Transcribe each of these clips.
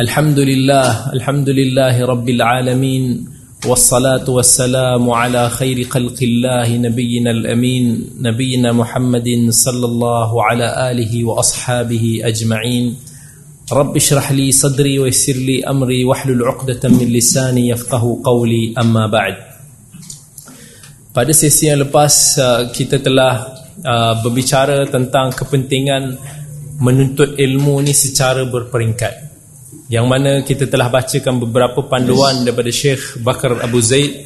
الحمد لله الحمد لله رب العالمين والصلاة والسلام على خير خلق الله نبينا الأمين نبينا محمد صلى الله على آله وأصحابه أجمعين رب اشرح لي صدري ويسر لي أمري واحلل عقدة من لساني يفقه قولي أما بعد Pada sesi yang lepas uh, kita telah uh, berbicara tentang kepentingan menuntut ilmu ni secara berperingkat yang mana kita telah bacakan beberapa panduan daripada Syekh Bakar Abu Zaid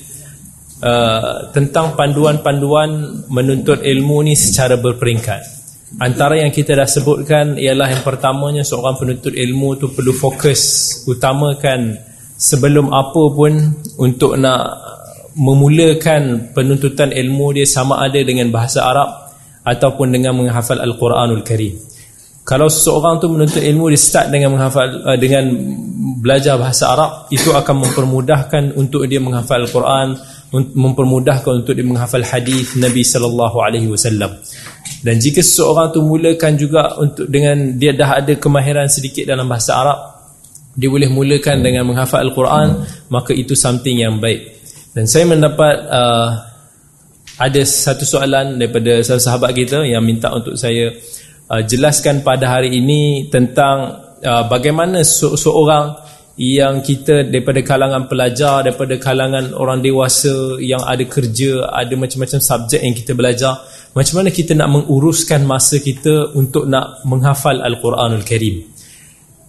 uh, tentang panduan-panduan menuntut ilmu ni secara berperingkat. Antara yang kita dah sebutkan ialah yang pertamanya seorang penuntut ilmu tu perlu fokus utamakan sebelum apa pun untuk nak memulakan penuntutan ilmu dia sama ada dengan bahasa Arab ataupun dengan menghafal Al-Quranul Karim kalau seseorang tu menuntut ilmu dia start dengan menghafal uh, dengan belajar bahasa Arab itu akan mempermudahkan untuk dia menghafal Al-Quran mempermudahkan untuk dia menghafal hadis Nabi sallallahu alaihi wasallam. Dan jika seseorang tu mulakan juga untuk dengan dia dah ada kemahiran sedikit dalam bahasa Arab dia boleh mulakan dengan menghafal Al-Quran maka itu something yang baik. Dan saya mendapat uh, ada satu soalan daripada sahabat kita yang minta untuk saya uh, jelaskan pada hari ini tentang uh, bagaimana se- seorang yang kita daripada kalangan pelajar, daripada kalangan orang dewasa yang ada kerja, ada macam-macam subjek yang kita belajar, macam mana kita nak menguruskan masa kita untuk nak menghafal Al-Quranul Karim.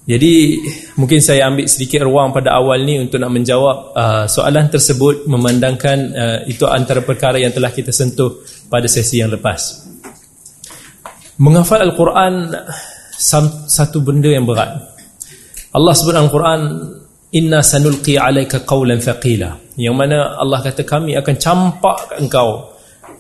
Jadi mungkin saya ambil sedikit ruang pada awal ni untuk nak menjawab uh, soalan tersebut memandangkan uh, itu antara perkara yang telah kita sentuh pada sesi yang lepas. Menghafal Al-Quran satu benda yang berat. Allah sebut Al-Quran Inna sanulqi alaika qawlan thaqila. Yang mana Allah kata kami akan campak engkau.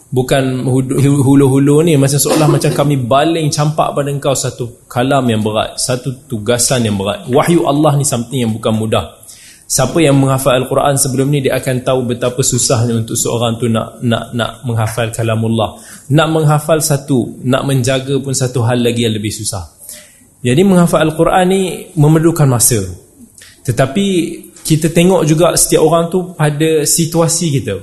Bukan hulu-hulu ni macam seolah macam kami baling campak pada engkau satu kalam yang berat, satu tugasan yang berat. Wahyu Allah ni something yang bukan mudah. Siapa yang menghafal Al-Quran sebelum ni dia akan tahu betapa susahnya untuk seorang tu nak nak nak menghafal kalamullah. Nak menghafal satu, nak menjaga pun satu hal lagi yang lebih susah. Jadi menghafal Al-Quran ni memerlukan masa. Tetapi kita tengok juga setiap orang tu pada situasi kita.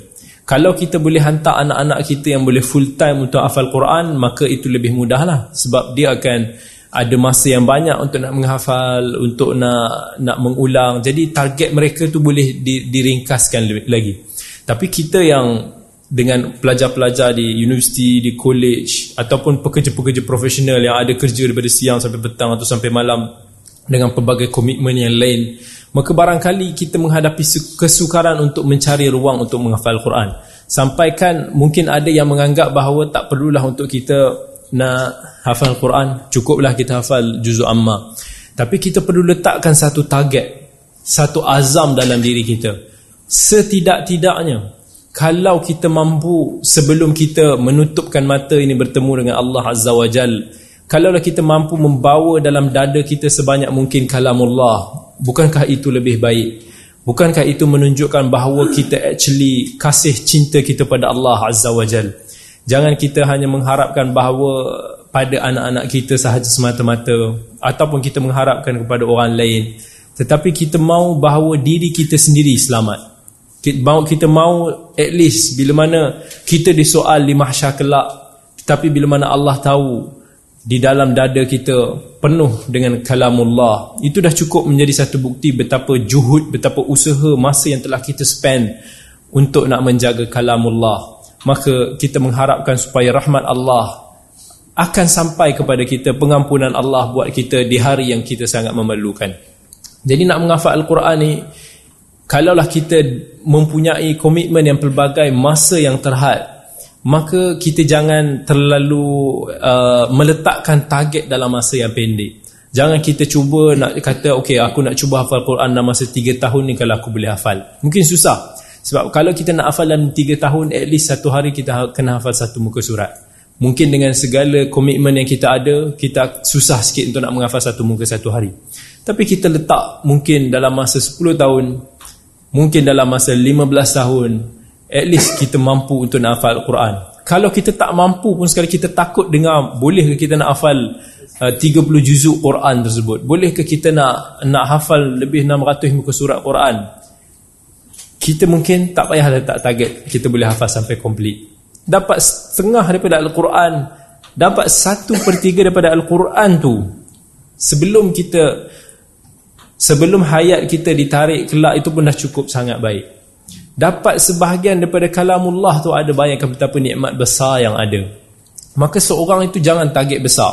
Kalau kita boleh hantar anak-anak kita yang boleh full time untuk hafal Quran, maka itu lebih mudahlah sebab dia akan ada masa yang banyak untuk nak menghafal untuk nak nak mengulang. Jadi target mereka tu boleh di, diringkaskan lagi. Tapi kita yang dengan pelajar-pelajar di universiti di college ataupun pekerja-pekerja profesional yang ada kerja daripada siang sampai petang atau sampai malam dengan pelbagai komitmen yang lain maka barangkali kita menghadapi kesukaran untuk mencari ruang untuk menghafal Quran. Sampaikan mungkin ada yang menganggap bahawa tak perlulah untuk kita nak hafal Quran cukuplah kita hafal juzuk amma. Tapi kita perlu letakkan satu target satu azam dalam diri kita. Setidak-tidaknya kalau kita mampu sebelum kita menutupkan mata ini bertemu dengan Allah Azza wa Jal kalaulah kita mampu membawa dalam dada kita sebanyak mungkin kalamullah bukankah itu lebih baik? Bukankah itu menunjukkan bahawa kita actually kasih cinta kita pada Allah Azza wa Jal Jangan kita hanya mengharapkan bahawa pada anak-anak kita sahaja semata-mata ataupun kita mengharapkan kepada orang lain tetapi kita mahu bahawa diri kita sendiri selamat. Kita mahu at least bila mana kita disoal di mahsyar kelak tetapi bila mana Allah tahu di dalam dada kita penuh dengan kalamullah itu dah cukup menjadi satu bukti betapa juhud betapa usaha masa yang telah kita spend untuk nak menjaga kalamullah maka kita mengharapkan supaya rahmat Allah akan sampai kepada kita pengampunan Allah buat kita di hari yang kita sangat memerlukan. Jadi nak menghafal Al-Quran ni kalaulah kita mempunyai komitmen yang pelbagai masa yang terhad maka kita jangan terlalu uh, meletakkan target dalam masa yang pendek. Jangan kita cuba nak kata okey aku nak cuba hafal Quran dalam masa 3 tahun ni kalau aku boleh hafal. Mungkin susah. Sebab kalau kita nak hafal dalam 3 tahun At least satu hari kita ha- kena hafal satu muka surat. Mungkin dengan segala komitmen yang kita ada Kita susah sikit untuk nak menghafal satu muka satu hari. Tapi kita letak mungkin dalam masa 10 tahun Mungkin dalam masa 15 tahun At least kita mampu untuk nak hafal Al-Quran. Kalau kita tak mampu pun sekali kita takut dengar Boleh kita nak hafal uh, 30 juzuk Quran tersebut? Bolehkah kita nak nak hafal lebih 600 muka surat Quran kita mungkin tak payah letak target kita boleh hafal sampai komplit dapat setengah daripada Al-Quran dapat satu per tiga daripada Al-Quran tu sebelum kita sebelum hayat kita ditarik kelak itu pun dah cukup sangat baik. Dapat sebahagian daripada kalamullah tu ada bayangkan betapa nikmat besar yang ada. Maka seorang itu jangan target besar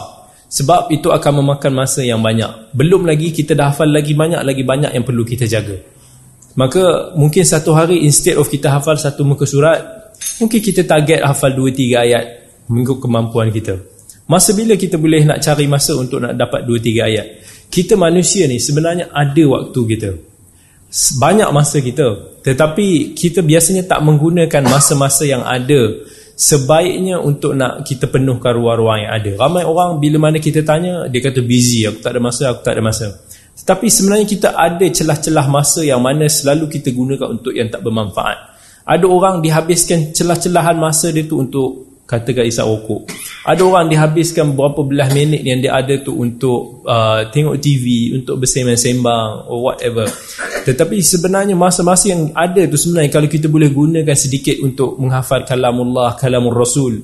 sebab itu akan memakan masa yang banyak. Belum lagi kita dah hafal lagi banyak lagi banyak yang perlu kita jaga maka mungkin satu hari instead of kita hafal satu muka surat mungkin kita target hafal 2-3 ayat mengikut kemampuan kita. Masa bila kita boleh nak cari masa untuk nak dapat 2-3 ayat? Kita manusia ni sebenarnya ada waktu kita. Banyak masa kita. Tetapi kita biasanya tak menggunakan masa-masa yang ada sebaiknya untuk nak kita penuhkan ruang-ruang yang ada. Ramai orang bila mana kita tanya dia kata busy aku tak ada masa aku tak ada masa tetapi sebenarnya kita ada celah-celah masa yang mana selalu kita gunakan untuk yang tak bermanfaat. Ada orang dihabiskan celah-celahan masa dia tu untuk katakan isap rokok. Ada orang dihabiskan berapa belah minit yang dia ada tu untuk uh, tengok TV untuk bersembang-sembang or whatever. Tetapi sebenarnya masa-masa yang ada tu sebenarnya kalau kita boleh gunakan sedikit untuk menghafal kalamullah kalamur rasul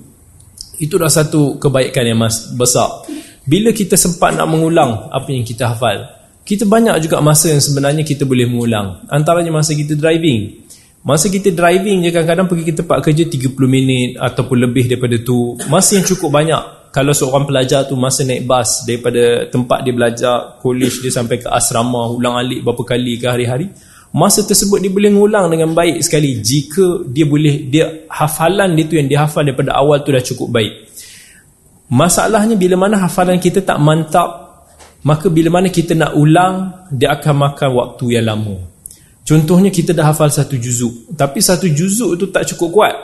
itu dah satu kebaikan yang besar. Bila kita sempat nak mengulang apa yang kita hafal kita banyak juga masa yang sebenarnya kita boleh mengulang antaranya masa kita driving Masa kita driving je kadang-kadang pergi ke tempat kerja 30 minit ataupun lebih daripada tu. Masa yang cukup banyak. Kalau seorang pelajar tu masa naik bas daripada tempat dia belajar, college dia sampai ke asrama, ulang alik berapa kali ke hari-hari. Masa tersebut dia boleh ngulang dengan baik sekali jika dia boleh, dia hafalan dia tu yang dia hafal daripada awal tu dah cukup baik. Masalahnya bila mana hafalan kita tak mantap, maka bila mana kita nak ulang, dia akan makan waktu yang lama. Contohnya kita dah hafal satu juzuk Tapi satu juzuk tu tak cukup kuat.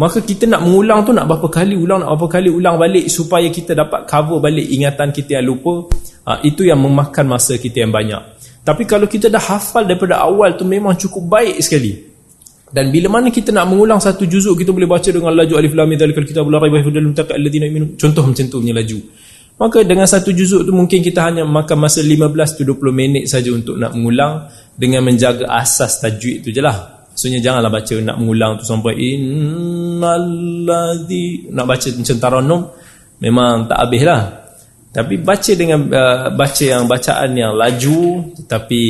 Maka kita nak mengulang tu nak berapa kali ulang Nak berapa kali ulang balik Supaya kita dapat cover balik ingatan kita yang lupa ha, Itu yang memakan masa kita yang banyak. Tapi kalau kita dah hafal daripada awal tu Memang cukup baik sekali. Dan bila mana kita nak mengulang satu juzuk Kita boleh baca dengan laju alif lam Dalikal kita boleh raibah Dalam takak alladina minum Contoh macam tu punya laju Maka dengan satu juzuk tu mungkin kita hanya makan masa 15-20 minit saja untuk nak mengulang dengan menjaga asas tajwid tu je lah. Maksudnya janganlah baca nak mengulang tu sampai innalladhi nak baca macam taranum memang tak habis lah. Tapi baca dengan uh, baca yang bacaan yang laju tapi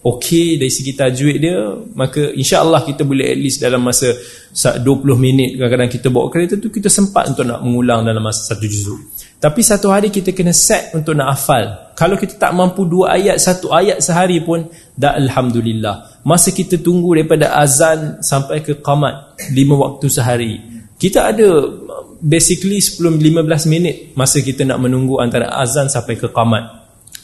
okey dari segi tajwid dia maka insya-Allah kita boleh at least dalam masa 20 minit kadang-kadang kita bawa kereta tu kita sempat untuk nak mengulang dalam masa satu juzuk tapi satu hari kita kena set untuk nak hafal. Kalau kita tak mampu dua ayat, satu ayat sehari pun, dah Alhamdulillah. Masa kita tunggu daripada azan sampai ke qamat, lima waktu sehari. Kita ada basically 10-15 minit masa kita nak menunggu antara azan sampai ke qamat.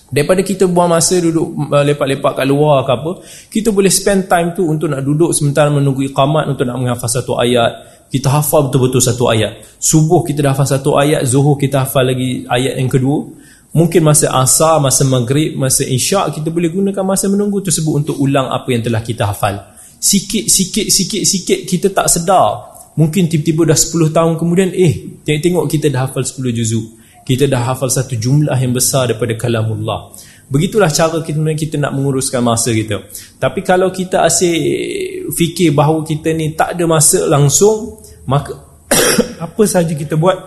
Daripada kita buang masa duduk uh, lepak-lepak kat luar ke apa, kita boleh spend time tu untuk nak duduk sementara menunggu iqamat untuk nak menghafal satu ayat. Kita hafal betul-betul satu ayat. Subuh kita dah hafal satu ayat zuhur kita hafal lagi ayat yang kedua. Mungkin masa asar, masa maghrib masa isyak kita boleh gunakan masa menunggu tersebut untuk ulang apa yang telah kita hafal. Sikit-sikit sikit-sikit kita tak sedar. Mungkin tiba-tiba dah 10 tahun kemudian eh tengok-tengok kita dah hafal 10 juzuk kita dah hafal satu jumlah yang besar daripada kalamullah. Begitulah cara kita kita nak menguruskan masa kita. Tapi kalau kita asyik fikir bahawa kita ni tak ada masa langsung maka apa saja kita buat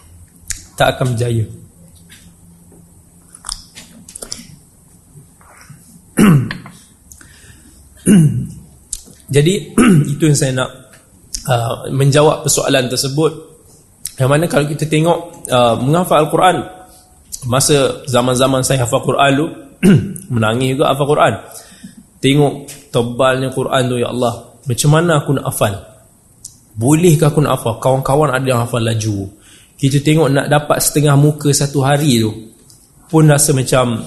tak akan berjaya. Jadi itu yang saya nak uh, menjawab persoalan tersebut yang mana kalau kita tengok uh, menghafal Al-Quran masa zaman-zaman saya hafal Quran dulu menangis juga hafal Quran. Tengok tebalnya Quran tu ya Allah macam mana aku nak hafal? Bolehkah aku nak hafal? Kawan-kawan ada yang hafal laju. Kita tengok nak dapat setengah muka satu hari tu pun rasa macam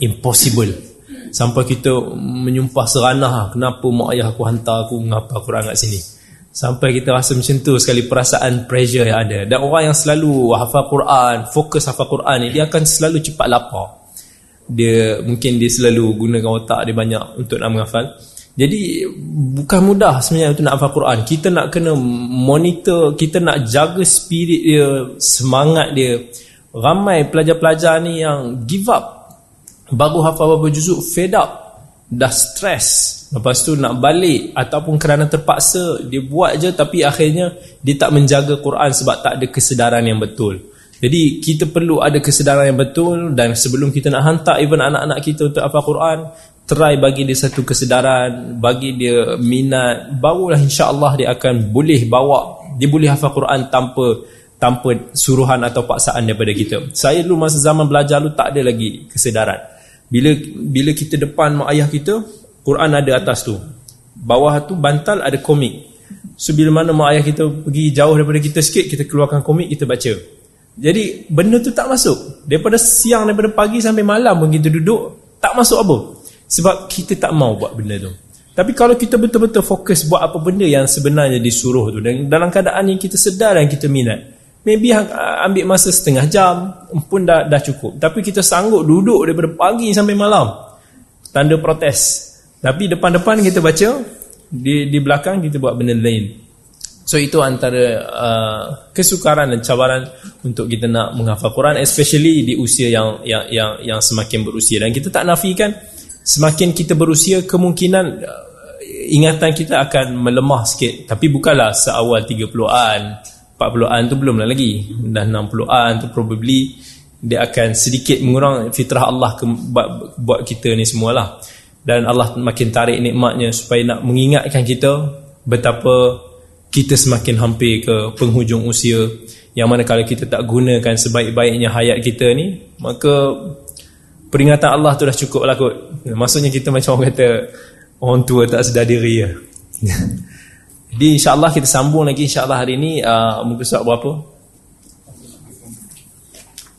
impossible. Sampai kita menyumpah seranah kenapa mak ayah aku hantar aku menghafal Quran kat sini Sampai kita rasa macam tu sekali perasaan pressure yang ada. Dan orang yang selalu hafal Quran, fokus hafal Quran ni, dia akan selalu cepat lapar. Dia mungkin dia selalu gunakan otak dia banyak untuk nak menghafal. Jadi bukan mudah sebenarnya untuk nak hafal Quran. Kita nak kena monitor, kita nak jaga spirit dia, semangat dia ramai pelajar-pelajar ni yang give up baru hafal beberapa juzuk fed up dah stress lepas tu nak balik ataupun kerana terpaksa dia buat je tapi akhirnya dia tak menjaga Quran sebab tak ada kesedaran yang betul. Jadi kita perlu ada kesedaran yang betul dan sebelum kita nak hantar even anak-anak kita untuk hafal Quran try bagi dia satu kesedaran bagi dia minat barulah insya-Allah dia akan boleh bawa dia boleh hafal Quran tanpa tanpa suruhan atau paksaan daripada kita. Saya dulu masa zaman belajar dulu tak ada lagi kesedaran bila bila kita depan mak ayah kita Quran ada atas tu. Bawah tu bantal ada komik. So bila mana mak ayah kita pergi jauh daripada kita sikit kita keluarkan komik kita baca. Jadi benda tu tak masuk. Daripada siang daripada pagi sampai malam pun kita duduk tak masuk apa. Sebab kita tak mau buat benda tu. Tapi kalau kita betul-betul fokus buat apa benda yang sebenarnya disuruh tu dan dalam keadaan yang kita sedar dan kita minat, maybe ambil masa setengah jam pun dah dah cukup. Tapi kita sanggup duduk daripada pagi sampai malam. Tanda protes. Tapi depan-depan kita baca, di di belakang kita buat benda lain. So itu antara uh, kesukaran dan cabaran untuk kita nak menghafal Quran especially di usia yang yang yang yang semakin berusia dan kita tak nafikan semakin kita berusia kemungkinan uh, ingatan kita akan melemah sikit tapi bukanlah seawal 30-an 40-an tu belum lah lagi. Dah 60-an tu probably dia akan sedikit mengurang fitrah Allah ke, buat, buat kita ni semualah. Dan Allah makin tarik nikmatnya supaya nak mengingatkan kita betapa kita semakin hampir ke penghujung usia. Yang mana kalau kita tak gunakan sebaik-baiknya hayat kita ni maka peringatan Allah tu dah cukup lah kot. Maksudnya kita macam orang kata orang tua tak sedar diri ya. jadi insyaAllah kita sambung lagi insyaAllah hari ni uh, muka surat berapa?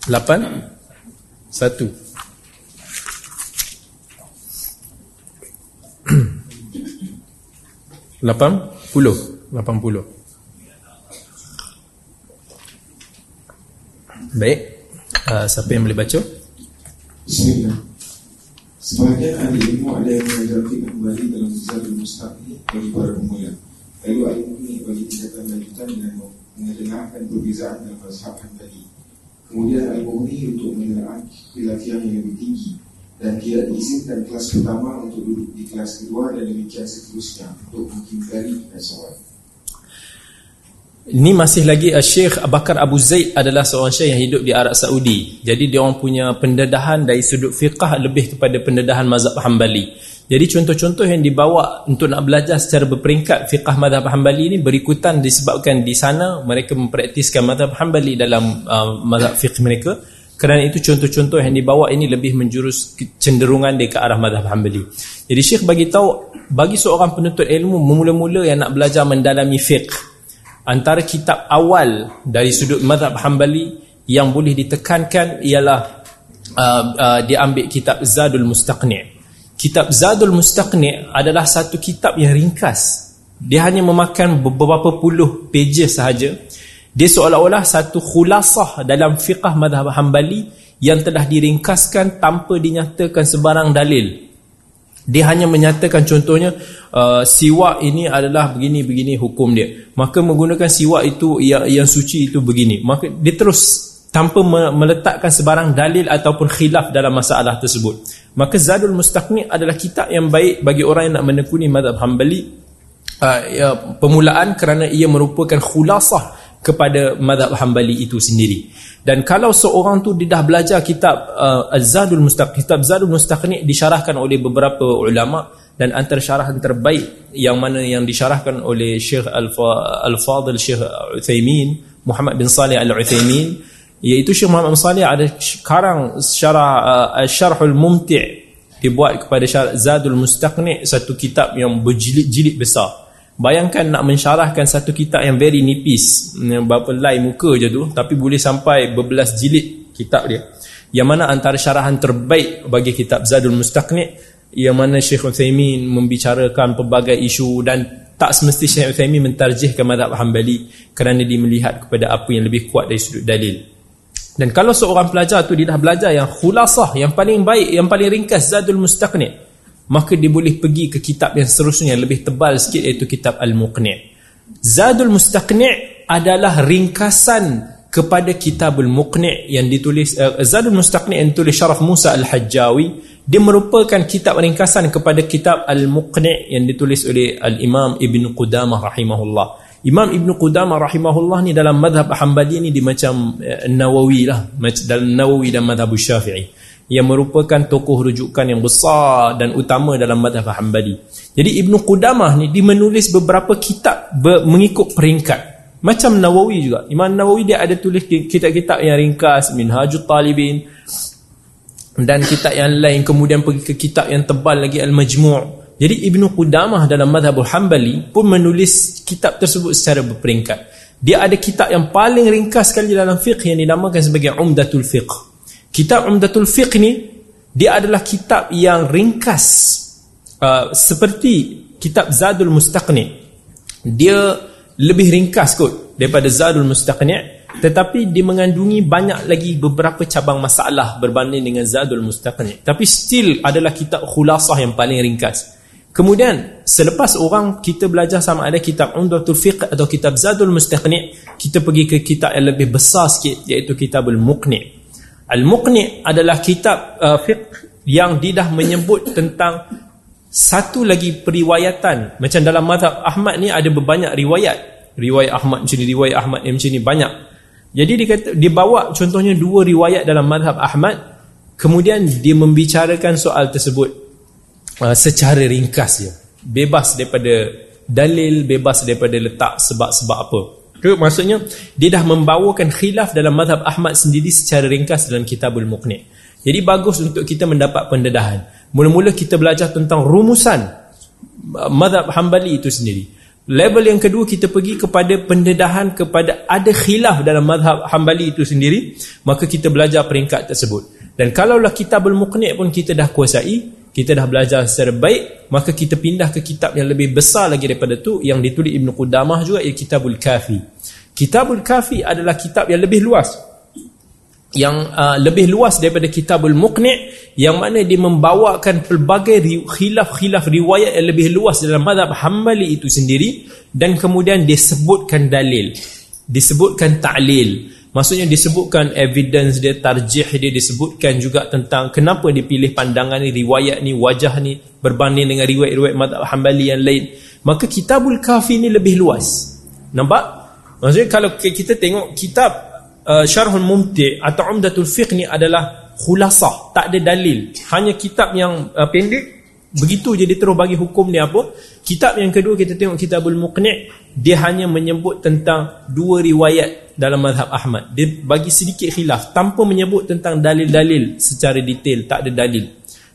8 1 Lapan puluh Lapan puluh Baik uh, Siapa yang boleh baca? Bismillah. Sebahagian ahli ilmu ada yang mengajar kembali dalam Zadul Mustaqim bagi para pemula. Lalu ahli ini bagi tingkatan lanjutan dengan mengedengarkan perbezaan dalam mazhab Hanbali. Kemudian ini untuk mengenal khilafiyah yang lebih tinggi dan tidak diizinkan kelas pertama untuk duduk di kelas kedua dan demikian seterusnya untuk menghindari soal. Ini masih lagi uh, Syekh Bakar Abu Zaid adalah seorang syekh yang hidup di Arab Saudi. Jadi dia orang punya pendedahan dari sudut fiqah lebih kepada pendedahan mazhab Hambali. Jadi contoh-contoh yang dibawa untuk nak belajar secara berperingkat fiqah mazhab Hambali ini berikutan disebabkan di sana mereka mempraktiskan mazhab Hambali dalam uh, mazhab fiqh mereka. Kerana itu contoh-contoh yang dibawa ini lebih menjurus cenderungan dia ke arah mazhab Hambali. Jadi Syekh bagi tahu bagi seorang penuntut ilmu memula-mula yang nak belajar mendalami fiqh antara kitab awal dari sudut mazhab Hambali yang boleh ditekankan ialah uh, uh, dia ambil kitab Zadul Mustaqni' kitab Zadul Mustaqni' adalah satu kitab yang ringkas dia hanya memakan beberapa puluh pages sahaja dia seolah-olah satu khulasah dalam fiqah mazhab Hambali yang telah diringkaskan tanpa dinyatakan sebarang dalil dia hanya menyatakan contohnya uh, siwak ini adalah begini-begini hukum dia. Maka menggunakan siwak itu yang, yang suci itu begini. Maka dia terus tanpa meletakkan sebarang dalil ataupun khilaf dalam masalah tersebut. Maka Zadul Mustaqni adalah kitab yang baik bagi orang yang nak menekuni mazhab Hambali uh, ya, permulaan kerana ia merupakan khulasah kepada mazhab Hambali itu sendiri. Dan kalau seorang tu dah belajar kitab uh, Az-Zadul Mustaqni, kitab Zadul Mustaqni disyarahkan oleh beberapa ulama dan antara syarahan terbaik yang mana yang disyarahkan oleh Syekh Al-Fadil Syekh Uthaymin, Muhammad bin Salih Al-Uthaymin, iaitu Syekh Muhammad Salih ada karang syarah uh, Syarhul Mumti' dibuat kepada Zadul Mustaqni satu kitab yang berjilid-jilid besar. Bayangkan nak mensyarahkan satu kitab yang very nipis Berapa line muka je tu Tapi boleh sampai berbelas jilid kitab dia Yang mana antara syarahan terbaik bagi kitab Zadul Mustaqni' Yang mana Syekh Uthaymin membicarakan pelbagai isu Dan tak semesti Syekh Uthaymin mentarjihkan madhab Hanbali Kerana dia melihat kepada apa yang lebih kuat dari sudut dalil Dan kalau seorang pelajar tu dia dah belajar yang khulasah Yang paling baik, yang paling ringkas Zadul Mustaqni' maka dia boleh pergi ke kitab yang seterusnya yang lebih tebal sikit iaitu kitab Al-Muqni' Zadul Mustaqni' adalah ringkasan kepada Kitabul Muqni' yang ditulis uh, Zadul Mustaqni' yang ditulis Syaraf Musa Al-Hajjawi. Dia merupakan kitab ringkasan kepada kitab Al-Muqni' yang ditulis oleh Al-Imam Ibn Qudamah rahimahullah Imam Ibn Qudamah rahimahullah ni dalam madhab Hanbali ni dia macam uh, Nawawi lah. Dalam Nawawi dan madhab Syafi'i. Yang merupakan tokoh rujukan yang besar dan utama dalam madhab Hanbali. Jadi Ibn Qudamah ni dia menulis beberapa kitab ber, mengikut peringkat. Macam Nawawi juga. Imam Nawawi dia ada tulis kitab-kitab yang ringkas, Minhajul Talibin dan kitab yang lain. Kemudian pergi ke kitab yang tebal lagi Al-Majmu'. Jadi Ibnu Qudamah dalam Madhabul Hanbali pun menulis kitab tersebut secara berperingkat. Dia ada kitab yang paling ringkas sekali dalam fiqh yang dinamakan sebagai Umdatul Fiqh. Kitab Umdatul Fiqh ni dia adalah kitab yang ringkas uh, seperti kitab Zadul Mustaqni. Dia lebih ringkas kot daripada Zadul Mustaqni' tetapi dia mengandungi banyak lagi beberapa cabang masalah berbanding dengan Zadul Mustaqni' tapi still adalah kitab khulasah yang paling ringkas kemudian selepas orang kita belajar sama ada kitab Umdatul Fiqh atau kitab Zadul Mustaqni' kita pergi ke kitab yang lebih besar sikit iaitu Kitabul Muqni' Al-Muqni' adalah kitab uh, fiqh yang dia dah menyebut tentang satu lagi periwayatan. Macam dalam mazhab Ahmad ni ada berbanyak riwayat. Riwayat Ahmad macam ni riwayat Ahmad macam ni banyak. Jadi dia kata dia bawa contohnya dua riwayat dalam mazhab Ahmad kemudian dia membicarakan soal tersebut uh, secara ringkas ya bebas daripada dalil bebas daripada letak sebab-sebab apa itu maksudnya dia dah membawakan khilaf dalam mazhab Ahmad sendiri secara ringkas dalam kitabul muqni jadi bagus untuk kita mendapat pendedahan Mula-mula kita belajar tentang rumusan uh, madhab hambali itu sendiri. Level yang kedua kita pergi kepada pendedahan kepada ada khilaf dalam madhab hambali itu sendiri. Maka kita belajar peringkat tersebut. Dan kalaulah kitabul muqni' pun kita dah kuasai. Kita dah belajar secara baik. Maka kita pindah ke kitab yang lebih besar lagi daripada itu. Yang ditulis Ibn Qudamah juga ialah kitabul kafi. Kitabul kafi adalah kitab yang lebih luas yang uh, lebih luas daripada kitabul muqni' yang mana dia membawakan pelbagai khilaf-khilaf riwayat yang lebih luas dalam mazhab hambali itu sendiri dan kemudian disebutkan dalil disebutkan ta'lil maksudnya disebutkan evidence dia tarjih dia disebutkan juga tentang kenapa dipilih pandangan ni riwayat ni wajah ni berbanding dengan riwayat-riwayat mazhab hambali yang lain. Maka kitabul kafi ni lebih luas. Nampak? Maksudnya kalau kita tengok kitab uh, Syarhul Mumti' atau Umdatul Fiqh ni adalah khulasah, tak ada dalil. Hanya kitab yang uh, pendek, begitu je dia terus bagi hukum ni apa. Kitab yang kedua kita tengok Kitabul Muqni' dia hanya menyebut tentang dua riwayat dalam mazhab Ahmad. Dia bagi sedikit khilaf tanpa menyebut tentang dalil-dalil secara detail, tak ada dalil.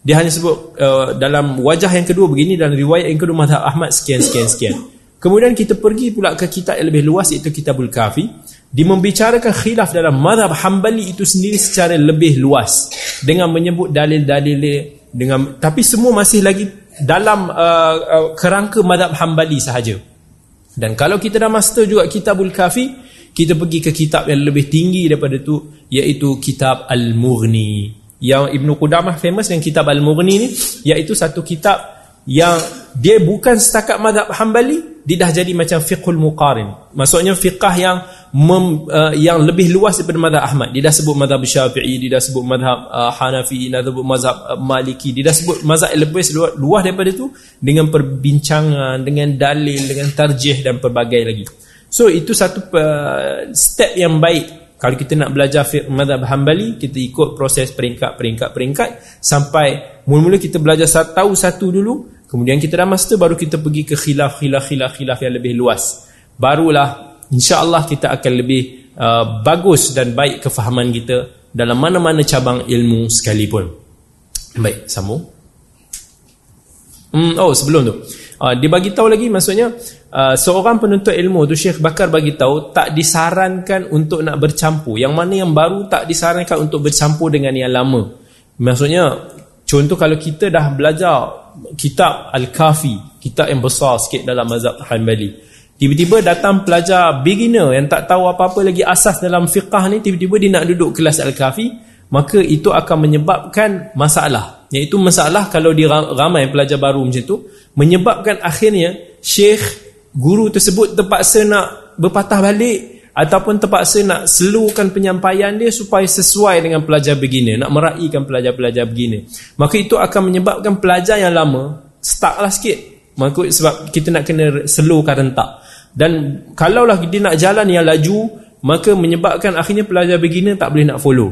Dia hanya sebut uh, dalam wajah yang kedua begini dan riwayat yang kedua mazhab Ahmad sekian sekian sekian. Kemudian kita pergi pula ke kitab yang lebih luas iaitu Kitabul Kafi dia membicarakan khilaf dalam madhab hambali itu sendiri secara lebih luas dengan menyebut dalil-dalil dengan tapi semua masih lagi dalam uh, uh, kerangka madhab hambali sahaja. Dan kalau kita dah master juga kitabul kafi kita pergi ke kitab yang lebih tinggi daripada itu iaitu kitab al-mughni. Yang Ibnu Qudamah famous dengan kitab al-mughni ni iaitu satu kitab yang dia bukan setakat madhab hambali dia dah jadi macam fiqhul muqarin. Maksudnya fiqah yang mem, uh, yang lebih luas daripada mazhab Ahmad. Dia dah sebut mazhab Syafi'i, dia dah sebut mazhab uh, Hanafi, dia dah sebut mazhab uh, Maliki, dia dah sebut mazhab yang lebih luas, luas daripada itu dengan perbincangan, dengan dalil, dengan tarjih dan pelbagai lagi. So itu satu uh, step yang baik kalau kita nak belajar mazhab Hambali, kita ikut proses peringkat-peringkat-peringkat sampai mula-mula kita belajar tahu satu dulu, kemudian kita dah master baru kita pergi ke khilaf-khilaf-khilaf-khilaf yang lebih luas. Barulah insya-Allah kita akan lebih uh, bagus dan baik kefahaman kita dalam mana-mana cabang ilmu sekalipun. Baik, sambung. Hmm, oh, sebelum tu. Uh, dia bagi tahu lagi maksudnya uh, seorang penuntut ilmu tu Syekh Bakar bagi tahu tak disarankan untuk nak bercampur. Yang mana yang baru tak disarankan untuk bercampur dengan yang lama. Maksudnya contoh kalau kita dah belajar kitab Al-Kafi, kitab yang besar sikit dalam mazhab Hanbali. Tiba-tiba datang pelajar beginner yang tak tahu apa-apa lagi asas dalam fiqah ni Tiba-tiba dia nak duduk kelas Al-Kafi Maka itu akan menyebabkan masalah. Iaitu masalah kalau dia ramai pelajar baru macam tu Menyebabkan akhirnya Syekh guru tersebut terpaksa nak berpatah balik ataupun terpaksa nak slowkan penyampaian dia supaya sesuai dengan pelajar beginner nak meraihkan pelajar-pelajar beginner. Maka itu akan menyebabkan pelajar yang lama stuck lah sikit. Maka sebab kita nak kena slowkan rentak dan kalaulah dia nak jalan yang laju maka menyebabkan akhirnya pelajar beginner tak boleh nak follow.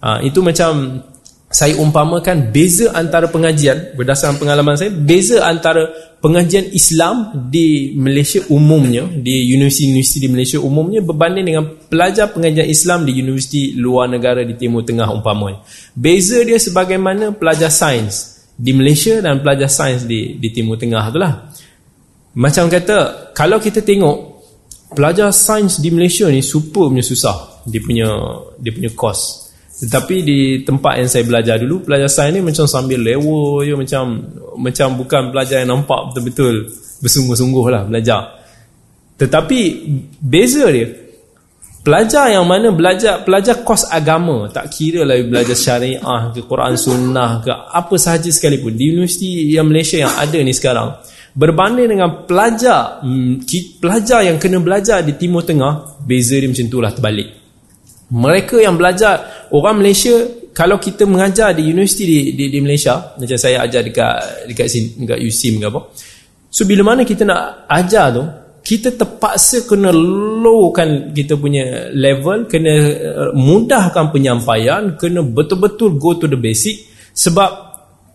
Ha, itu macam saya umpamakan beza antara pengajian berdasarkan pengalaman saya beza antara pengajian Islam di Malaysia umumnya di universiti-universiti di Malaysia umumnya berbanding dengan pelajar pengajian Islam di universiti luar negara di Timur Tengah umpamanya. Beza dia sebagaimana pelajar sains di Malaysia dan pelajar sains di di Timur Tengah itulah macam kata kalau kita tengok pelajar sains di Malaysia ni super punya susah. Dia punya dia punya course. Tetapi di tempat yang saya belajar dulu Pelajar sains ni macam sambil lewa je Macam macam bukan pelajar yang nampak betul-betul Bersungguh-sungguh lah belajar. Tetapi beza dia. Pelajar yang mana belajar Pelajar kos agama Tak kira lah belajar syariah ke Quran sunnah ke Apa sahaja sekalipun Di universiti yang Malaysia yang ada ni sekarang Berbanding dengan pelajar hmm, Pelajar yang kena belajar di Timur Tengah Beza dia macam tu lah terbalik. Mereka yang belajar orang Malaysia kalau kita mengajar di universiti di, di, di Malaysia macam saya ajar dekat dekat dekat USIM ke apa so bila mana kita nak ajar tu kita terpaksa kena lowkan kita punya level kena uh, mudahkan penyampaian kena betul-betul go to the basic sebab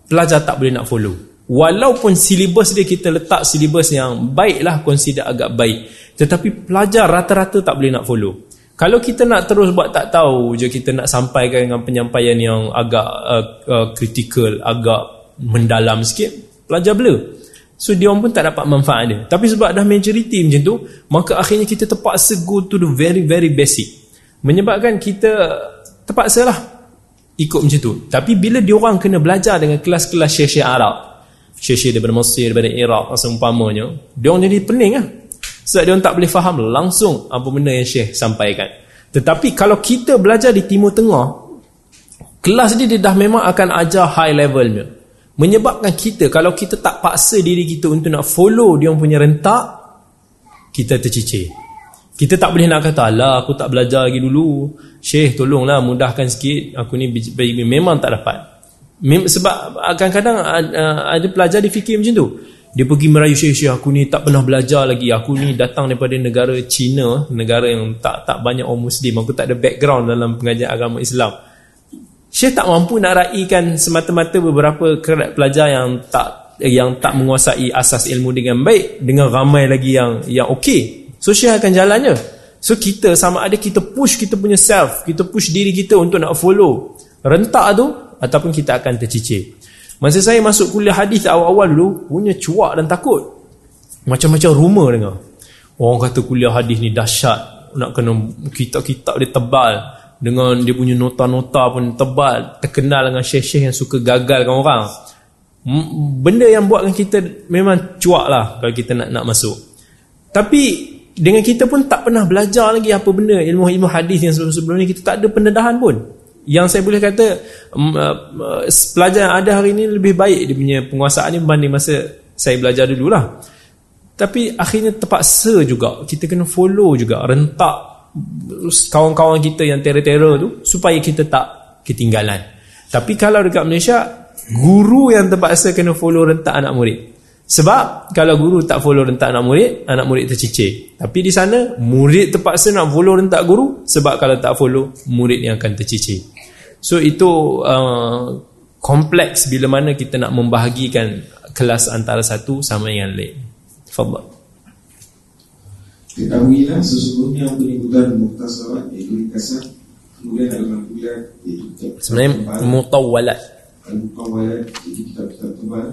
pelajar tak boleh nak follow walaupun silibus dia kita letak silibus yang baik lah consider agak baik tetapi pelajar rata-rata tak boleh nak follow kalau kita nak terus buat tak tahu je kita nak sampaikan dengan penyampaian yang agak uh, uh, critical, agak mendalam sikit, pelajar blur. So dia pun tak dapat manfaat dia. Tapi sebab dah majority macam tu, maka akhirnya kita terpaksa go to the very very basic. Menyebabkan kita terpaksa lah ikut macam tu. Tapi bila dia orang kena belajar dengan kelas-kelas syekh-syekh Arab, syekh-syekh daripada Mesir, daripada Iraq, seumpamanya, dia orang jadi pening lah. Sebab dia tak boleh faham langsung apa benda yang Syekh sampaikan. Tetapi kalau kita belajar di Timur Tengah, kelas dia, dia dah memang akan ajar high levelnya. Menyebabkan kita, kalau kita tak paksa diri kita untuk nak follow dia punya rentak, kita tercicir. Kita tak boleh nak kata, lah aku tak belajar lagi dulu. Syekh tolonglah mudahkan sikit. Aku ni memang tak dapat. Sebab kadang-kadang ada pelajar dia fikir macam tu. Dia pergi merayu syekh-syekh aku ni tak pernah belajar lagi. Aku ni datang daripada negara China, negara yang tak tak banyak orang muslim. Aku tak ada background dalam pengajian agama Islam. Syekh tak mampu nak raikan semata-mata beberapa pelajar yang tak yang tak menguasai asas ilmu dengan baik dengan ramai lagi yang yang okey. So Syekh akan jalannya. So kita sama ada kita push kita punya self, kita push diri kita untuk nak follow rentak tu ataupun kita akan tercicir. Masa saya masuk kuliah hadis awal-awal dulu Punya cuak dan takut. Macam-macam rumor dengar. Orang kata kuliah hadis ni dahsyat. Nak kena kitab-kitab dia tebal. Dengan dia punya nota-nota pun tebal. Terkenal dengan syekh-syekh yang suka gagalkan orang. Benda yang buatkan kita Memang cuak lah Kalau kita nak nak masuk. Tapi dengan kita pun tak pernah belajar lagi apa benda. Ilmu-ilmu hadis yang sebelum-sebelum ni kita tak ada pendedahan pun yang saya boleh kata pelajar yang ada hari ini lebih baik dia punya penguasaan ni berbanding masa saya belajar dulu lah tapi akhirnya terpaksa juga kita kena follow juga rentak kawan-kawan kita yang teror-teror tu supaya kita tak ketinggalan tapi kalau dekat Malaysia guru yang terpaksa kena follow rentak anak murid sebab kalau guru tak follow rentak anak murid, anak murid tercicir. Tapi di sana, murid terpaksa nak follow rentak guru sebab kalau tak follow, murid yang akan tercicir. So itu uh, kompleks bila mana kita nak membahagikan kelas antara satu sama yang lain. Fadal. Ketahuilah sesungguhnya penyebutan muktasarat iaitu ringkasan kemudian dalam bulan iaitu sebenarnya mutawalat mutawalat jadi kitab-kitab tebal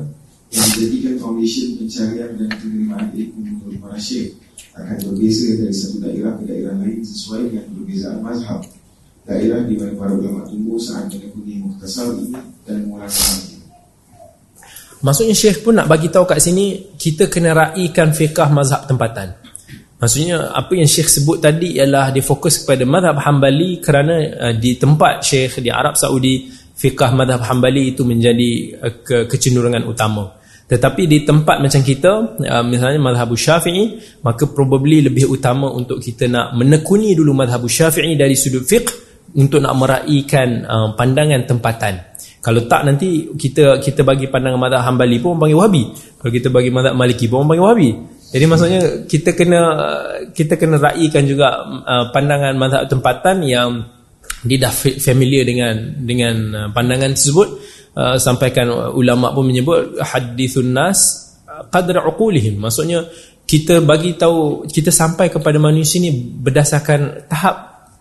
yang menjadikan foundation pencarian dan penerimaan ilmu menurut para akan berbeza dari satu daerah ke daerah lain sesuai dengan perbezaan mazhab daerah di mana para ulama tumbuh saat menekuni muhtasar ini dan mulai Maksudnya Syekh pun nak bagi tahu kat sini kita kena raikan fiqah mazhab tempatan. Maksudnya apa yang Syekh sebut tadi ialah dia fokus kepada mazhab Hambali kerana uh, di tempat Syekh di Arab Saudi fiqah mazhab Hambali itu menjadi uh, ke kecenderungan utama. tetapi di tempat macam kita uh, misalnya mazhab syafi'i maka probably lebih utama untuk kita nak menekuni dulu mazhab syafi'i dari sudut fiqh untuk nak meraihkan uh, pandangan tempatan. Kalau tak nanti kita kita bagi pandangan mazhab hambali pun orang panggil wahabi. Kalau kita bagi mazhab maliki pun orang panggil wahabi. Jadi maksudnya kita kena kita kena raikan juga uh, pandangan mazhab tempatan yang dia dah familiar dengan dengan uh, pandangan tersebut. Uh, sampaikan ulama pun menyebut hadithun nas qadra uqulihim. Maksudnya kita bagi tahu kita sampai kepada manusia ni berdasarkan tahap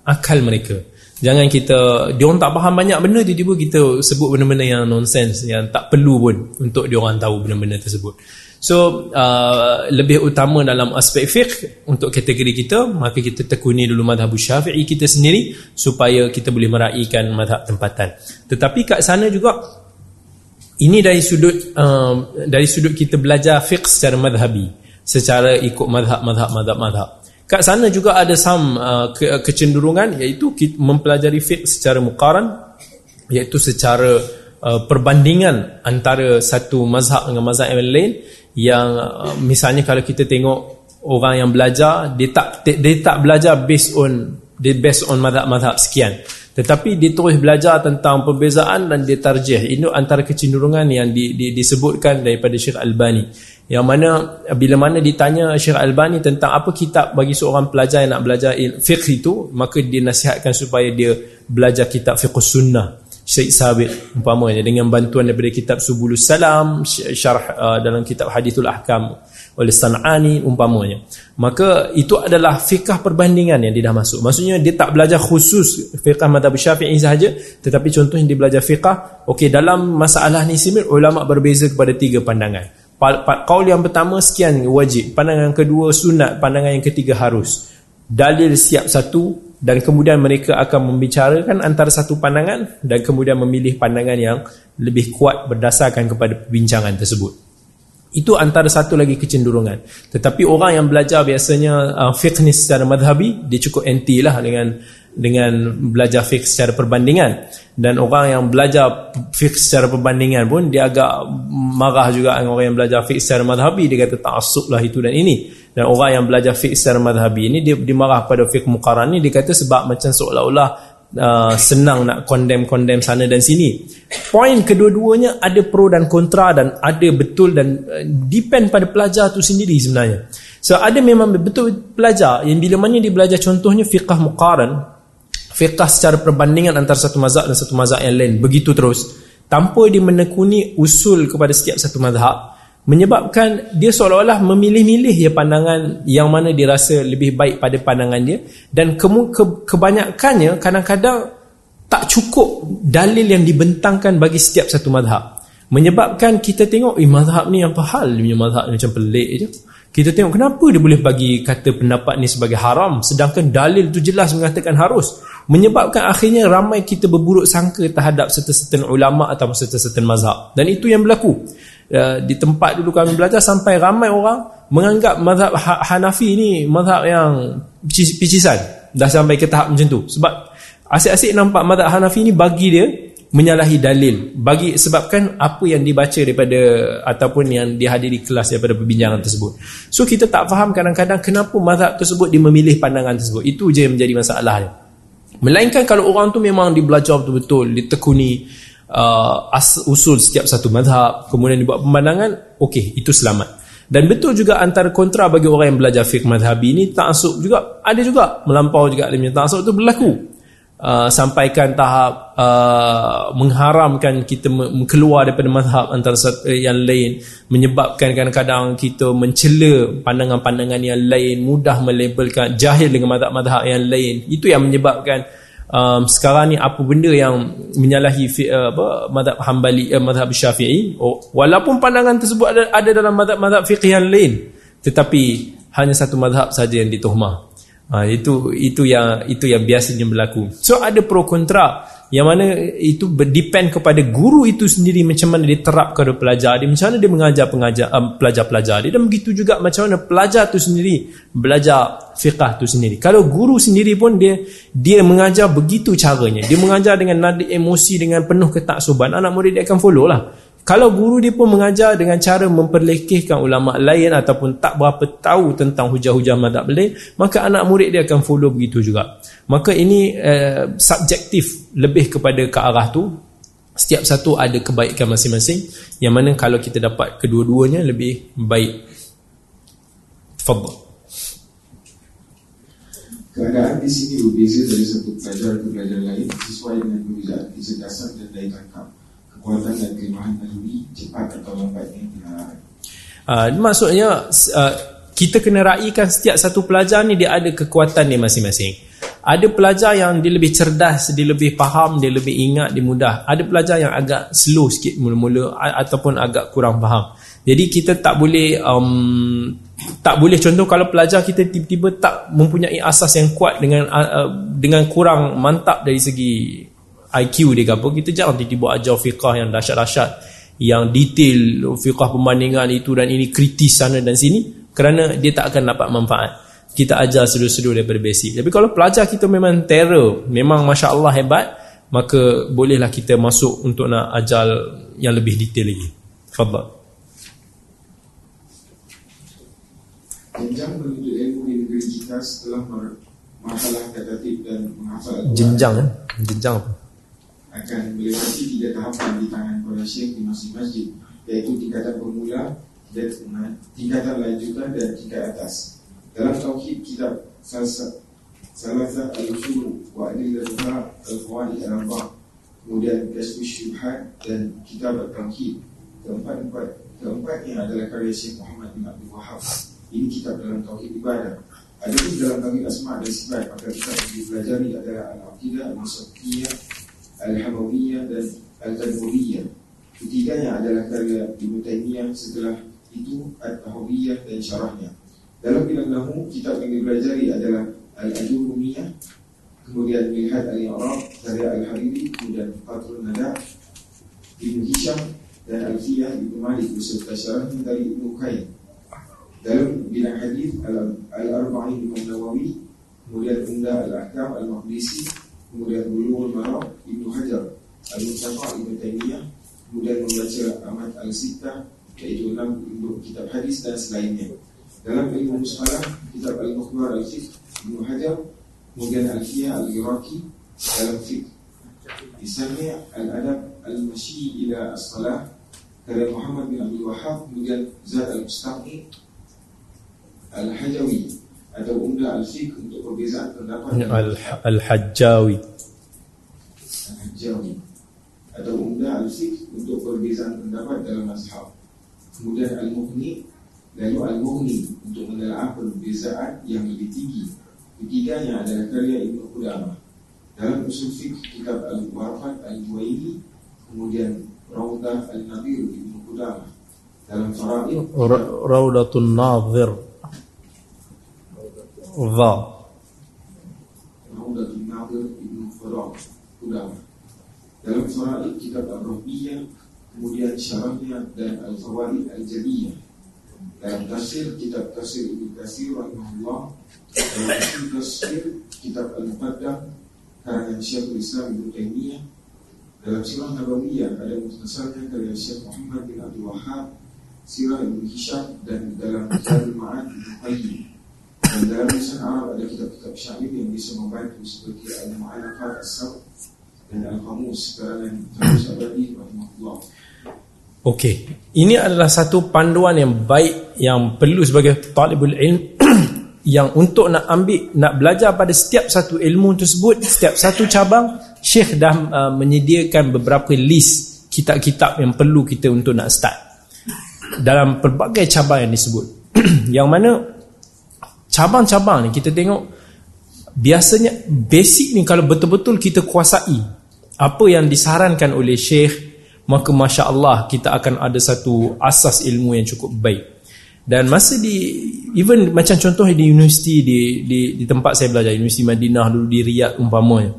akal mereka jangan kita dia orang tak faham banyak benda tiba-tiba kita sebut benda-benda yang nonsense yang tak perlu pun untuk dia orang tahu benda-benda tersebut. So uh, lebih utama dalam aspek fiqh untuk kategori kita maka kita tekuni dulu madhab syafi'i kita sendiri supaya kita boleh meraihkan madhab tempatan. Tetapi kat sana juga ini dari sudut um, dari sudut kita belajar fiqh secara madhabi secara ikut madhab madhab madhab madhab kat sana juga ada some uh, ke kecenderungan iaitu mempelajari fiqh secara muqaran iaitu secara uh, perbandingan antara satu mazhab dengan mazhab yang lain yang uh, misalnya kalau kita tengok orang yang belajar dia tak dia tak belajar based on dia based on madhab-madhab sekian tetapi dia terus belajar tentang perbezaan dan dia tarjih. Ini antara kecenderungan yang di, di, disebutkan daripada Syekh Albani. Yang mana bila mana ditanya Syekh Albani tentang apa kitab bagi seorang pelajar yang nak belajar fiqh itu, maka dia nasihatkan supaya dia belajar kitab fiqh sunnah. Syekh Sabit umpamanya dengan bantuan daripada kitab Subulus Salam, syarah uh, dalam kitab Hadithul Ahkam oleh San'ani umpamanya. Maka itu adalah fiqah perbandingan yang dia dah masuk. Maksudnya dia tak belajar khusus fiqah madhab syafi'i sahaja tetapi contohnya dia belajar fiqah okey dalam masalah ni simil ulama berbeza kepada tiga pandangan kaul yang pertama sekian wajib. Pandangan kedua sunat. Pandangan yang ketiga harus. Dalil siap satu dan kemudian mereka akan membicarakan antara satu pandangan dan kemudian memilih pandangan yang lebih kuat berdasarkan kepada perbincangan tersebut. Itu antara satu lagi kecenderungan. Tetapi orang yang belajar biasanya uh, fiqh ni secara madhabi, dia cukup anti lah dengan dengan belajar fiqh secara perbandingan. Dan orang yang belajar fiqh secara perbandingan pun, dia agak marah juga dengan orang yang belajar fiqh secara madhabi. Dia kata ta'asub lah itu dan ini. Dan orang yang belajar fiqh secara madhabi ini, dia, dia marah pada fiqh muqaran ni. Dia kata sebab macam seolah-olah uh, senang nak condemn-condemn sana dan sini. Poin kedua-duanya ada pro dan kontra dan ada betul dan uh, depend pada pelajar tu sendiri sebenarnya. So ada memang betul pelajar yang bila mana dia belajar contohnya fiqah muqaran, fiqah secara perbandingan antara satu mazhab dan satu mazhab yang lain. Begitu terus. Tanpa dia menekuni usul kepada setiap satu mazhab menyebabkan dia seolah-olah memilih-milih ya pandangan yang mana dia rasa lebih baik pada pandangan dia dan ke, ke, kebanyakannya kadang-kadang tak cukup dalil yang dibentangkan bagi setiap satu madhab menyebabkan kita tengok eh madhab ni apa hal dia punya madhab ni macam pelik je kita tengok kenapa dia boleh bagi kata pendapat ni sebagai haram sedangkan dalil tu jelas mengatakan harus menyebabkan akhirnya ramai kita berburuk sangka terhadap serta-serta ulama atau serta-serta mazhab dan itu yang berlaku Ya, di tempat dulu kami belajar sampai ramai orang menganggap mazhab ha-, Hanafi ni mazhab yang picisan dah sampai ke tahap macam tu sebab asyik-asyik nampak mazhab Hanafi ni bagi dia menyalahi dalil. Bagi sebabkan apa yang dibaca daripada ataupun yang dihadiri kelas daripada perbincangan tersebut. So kita tak faham kadang-kadang kenapa mazhab tersebut dia memilih pandangan tersebut. Itu je yang menjadi masalah dia. Melainkan kalau orang tu memang dibelajar betul-betul ditekuni uh, as, usul setiap satu madhab kemudian dibuat pemandangan okey itu selamat. Dan betul juga antara kontra bagi orang yang belajar fiqh madhabi ini ta'asub juga. Ada juga melampau juga dia punya ta'asub itu berlaku uh, sampaikan tahap uh, mengharamkan kita keluar daripada madhab antara uh, yang lain menyebabkan kadang-kadang kita mencela pandangan-pandangan yang lain mudah melabelkan jahil dengan madhab-madhab yang lain. Itu yang menyebabkan um, sekarang ni apa benda yang menyalahi uh, apa mazhab Hambali uh, mazhab Syafi'i? Oh, walaupun pandangan tersebut ada ada dalam mazhab-mazhab fiqh yang lain tetapi hanya satu mazhab saja yang dituhmah ha, itu itu yang itu yang biasanya berlaku. So ada pro kontra. Yang mana itu berdepend kepada guru itu sendiri macam mana dia terap kepada pelajar dia. Macam mana dia mengajar pengajar um, pelajar-pelajar dia. Dan begitu juga macam mana pelajar tu sendiri belajar fiqah tu sendiri. Kalau guru sendiri pun dia dia mengajar begitu caranya. Dia mengajar dengan nada emosi dengan penuh ketaksuban anak murid dia akan follow lah kalau guru dia pun mengajar dengan cara memperlekehkan ulama lain ataupun tak berapa tahu tentang hujah-hujah madhab lain maka anak murid dia akan follow begitu juga. Maka ini uh, subjektif lebih kepada ke arah tu. Setiap satu ada kebaikan masing-masing. Yang mana kalau kita dapat kedua-duanya lebih baik. Tafadhal. Keadaan di sini berbeza dari satu pelajar ke pelajar lain sesuai dengan perbezaan kecerdasan dan daya tangkap, kekuatan dan kelemahan naluri, cepat atau lambatnya penalaran. Uh, maksudnya uh, kita kena raikan setiap satu pelajar ni dia ada kekuatan dia masing-masing. Ada pelajar yang dia lebih cerdas, dia lebih faham, dia lebih ingat, dia mudah. Ada pelajar yang agak slow sikit mula-mula ataupun agak kurang faham. Jadi kita tak boleh um, tak boleh contoh kalau pelajar kita tiba-tiba tak mempunyai asas yang kuat dengan uh, dengan kurang mantap dari segi IQ dia ke apa kita jangan tiba-tiba ajar fiqah yang dahsyat-dahsyat yang detail fiqah perbandingan itu dan ini kritis sana dan sini kerana dia tak akan dapat manfaat. Kita ajar sedur-sedur daripada basic. Tapi kalau pelajar kita memang terror memang Masya Allah hebat maka bolehlah kita masuk untuk nak ajar yang lebih detail lagi. Fadal jenjang menuntut ilmu di negeri kita setelah masalah katatif dan menghafal jenjang kan jenjang apa akan melewati tiga tahapan di tangan para syekh di masing masjid iaitu tingkatan pemula tingkatan lanjutan dan tingkat atas. Dalam tauhid kitab salsa salasa al-usul wa adillatuha al-qawaid al-arba kemudian kasbu syubhat dan kitab al-tauhid keempat-empat keempatnya adalah karya Syekh Muhammad bin Abdul Wahab ini kitab dalam tauhid ibadah. Ada pun dalam tauhid asma dan sifat. Maka kita yang dipelajari adalah al-aqidah, al-masaqiyah, al-hamawiyah dan al-tanfuriyah. Ketiganya adalah karya Ibn Taymiyah setelah itu al-tahawiyah dan syarahnya. Dalam bidang nahu, kitab yang dipelajari adalah al-ajurumiyah, kemudian Milhad al-I'rab, karya al-Haribi, kemudian Fatul Nada, Ibn Hisham, dan Al-Fiyah Ibn Malik beserta syarahnya dari Ibn Qayyim dalam bidang hadis al-arba'in Imam Nawawi kemudian Umdah al-Ahkam al-Maqdisi kemudian Bulughul Maram Ibnu Hajar al-Mustafa Ibnu Taimiyah kemudian membaca Ahmad al-Sittah iaitu enam kitab hadis dan selainnya. Dalam ilmu musalah kitab al-Mukhbar al-Fiqh Ibnu Hajar kemudian Al-Fiyah al-Iraqi dalam fiqh Islamnya al-adab al-mashi ila as-salah karya Muhammad bin Abdul Wahab kemudian Zad al-Mustaqi Al-Hajawi atau Umda Al-Fiqh untuk perbezaan pendapat. Al-Hajjawi. Al-Hajjawi. Atau Umda Al-Fiqh untuk perbezaan pendapat dalam mazhab. Kemudian Al-Mughni lalu Al-Mughni untuk menelaah perbezaan yang lebih tinggi. Ketiganya adalah karya Ibn Qudamah. Dalam usul fiqh kitab Al-Warfat Al-Juwaini kemudian Raudah Al-Nadir Ibn Qudamah. Dalam Fara'id Raudatun Nazir Al-Rahbiyah Kemudian syarahnya dan Al-Fawaid Al-Jabiyah Dalam tafsir kitab tafsir Ibn Qasir Rahimahullah. Dalam tafsir tafsir kitab Al-Muqaddam Karangan Syekh Islam Ibn Taymiyah. Dalam sirah Nabawiyah ada muhtasarnya dari Syekh Muhammad bin Abdul Wahab, sirah Ibn Hisham dan dalam Zadul Ma'ad Ibn Qayyim. Dan dalam Arab ada kitab-kitab syair yang bisa membantu seperti Al-Mu'alafat As-Sab dan Al-Qamus karangan Terus Abadi Rahimahullah. Okey, ini adalah satu panduan yang baik yang perlu sebagai talibul ilm yang untuk nak ambil nak belajar pada setiap satu ilmu tersebut, setiap satu cabang, Syekh dah uh, menyediakan beberapa list kitab-kitab yang perlu kita untuk nak start dalam pelbagai cabang yang disebut. yang mana cabang-cabang ni kita tengok biasanya basic ni kalau betul-betul kita kuasai apa yang disarankan oleh syekh maka masya Allah kita akan ada satu asas ilmu yang cukup baik. Dan masa di even macam contoh di universiti di, di, di tempat saya belajar universiti Madinah dulu di Riyadh umpamanya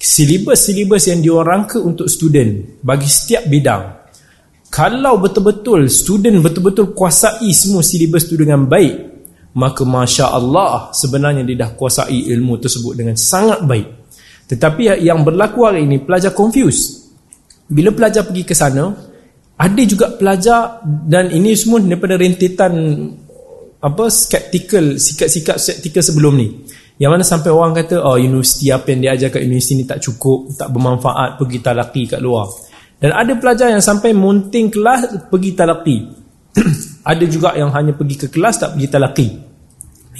silibus-silibus yang diorangka untuk student bagi setiap bidang kalau betul-betul student betul-betul kuasai semua silibus tu dengan baik maka Masya Allah sebenarnya dia dah kuasai ilmu tersebut dengan sangat baik. Tetapi yang berlaku hari ini pelajar confuse bila pelajar pergi ke sana ada juga pelajar dan ini semua daripada rentetan apa skeptical sikap-sikap skeptical sebelum ni. Yang mana sampai orang kata oh universiti apa yang diajar kat universiti ni tak cukup tak bermanfaat pergi talaki kat luar. Dan ada pelajar yang sampai munting kelas pergi talaki ada juga yang hanya pergi ke kelas tak pergi talaki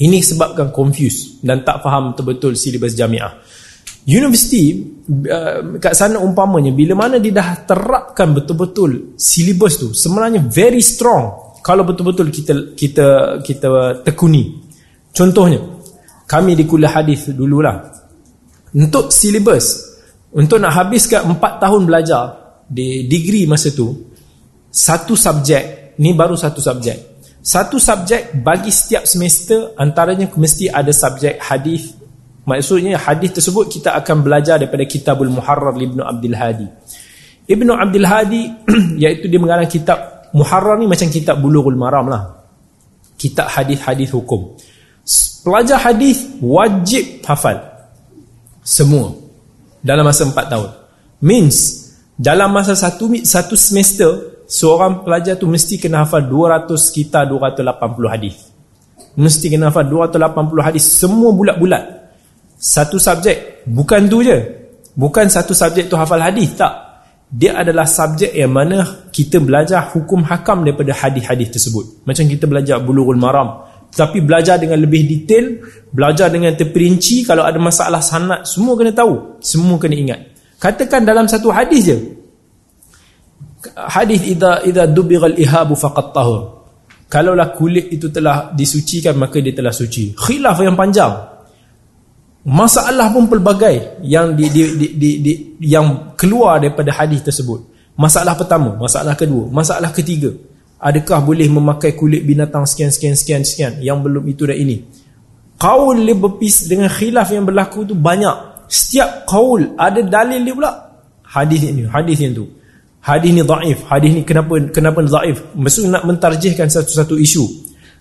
ini sebabkan confuse dan tak faham betul-betul silibus jamiah Universiti uh, kat sana umpamanya bila mana dia dah terapkan betul-betul silibus tu sebenarnya very strong kalau betul-betul kita kita kita tekuni. Contohnya kami di kuliah hadis dululah. Untuk silibus untuk nak habiskan 4 tahun belajar di degree masa tu satu subjek ni baru satu subjek. Satu subjek bagi setiap semester antaranya mesti ada subjek hadis Maksudnya hadis tersebut kita akan belajar daripada Kitabul Muharrar Ibnu Abdul Hadi. Ibnu Abdul Hadi iaitu dia mengarang kitab Muharrar ni macam kitab Bulughul Maram lah. Kitab hadis-hadis hukum. Pelajar hadis wajib hafal semua dalam masa 4 tahun. Means dalam masa satu satu semester seorang pelajar tu mesti kena hafal 200 sekitar 280 hadis. Mesti kena hafal 280 hadis semua bulat-bulat. Satu subjek bukan tu je. Bukan satu subjek tu hafal hadis tak. Dia adalah subjek yang mana kita belajar hukum hakam daripada hadis-hadis tersebut. Macam kita belajar bulughul maram. Tapi belajar dengan lebih detail belajar dengan terperinci kalau ada masalah sanad semua kena tahu. Semua kena ingat. Katakan dalam satu hadis je hadis idza idza dubighal ihabu faqat tahur kalaulah kulit itu telah disucikan maka dia telah suci khilaf yang panjang Masalah pun pelbagai yang di, di, di, di, di, yang keluar daripada hadis tersebut. Masalah pertama, masalah kedua, masalah ketiga. Adakah boleh memakai kulit binatang sekian sekian sekian sekian yang belum itu dan ini. Qaul li berpis dengan khilaf yang berlaku tu banyak. Setiap qaul ada dalil dia pula. Hadis ini, hadis yang tu. Hadis ni dhaif, hadis ni kenapa kenapa dhaif? Maksud nak mentarjihkan satu-satu isu.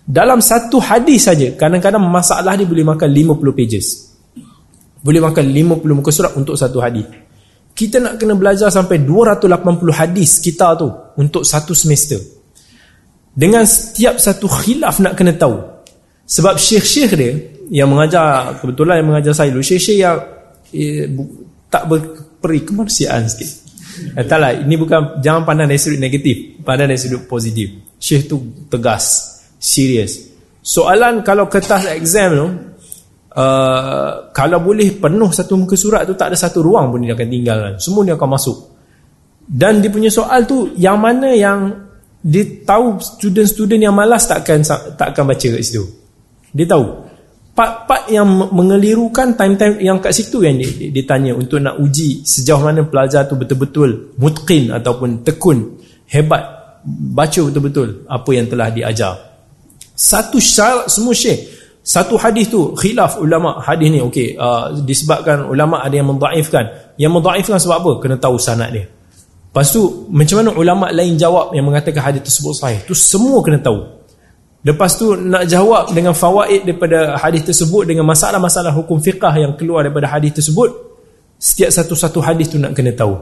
Dalam satu hadis saja, kadang-kadang masalah dia boleh makan 50 pages. Boleh makan 50 muka surat untuk satu hadis. Kita nak kena belajar sampai 280 hadis kita tu untuk satu semester. Dengan setiap satu khilaf nak kena tahu. Sebab syekh-syekh dia yang mengajar, kebetulan yang mengajar saya syekh-syekh yang eh, tak berperi kemanusiaan sikit. Eh, taklah, ini bukan, jangan pandang dari sudut negatif, pandang dari sudut positif. Syekh tu tegas, serius. Soalan kalau kertas exam tu, Uh, kalau boleh penuh satu muka surat tu tak ada satu ruang pun dia akan tinggalkan semua dia akan masuk dan dia punya soal tu yang mana yang dia tahu student-student yang malas takkan takkan baca kat situ dia tahu part-part yang mengelirukan time-time yang kat situ yang dia, dia tanya untuk nak uji sejauh mana pelajar tu betul-betul mutqin ataupun tekun hebat baca betul-betul apa yang telah diajar. Satu syarat semua syekh satu hadis tu khilaf ulama hadis ni okey uh, disebabkan ulama ada yang mendhaifkan. Yang mendhaifkan sebab apa? Kena tahu sanad dia. Lepas tu macam mana ulama lain jawab yang mengatakan hadis tersebut sahih? Tu semua kena tahu lepas tu nak jawab dengan fawaid daripada hadis tersebut dengan masalah-masalah hukum fiqah yang keluar daripada hadis tersebut setiap satu-satu hadis tu nak kena tahu.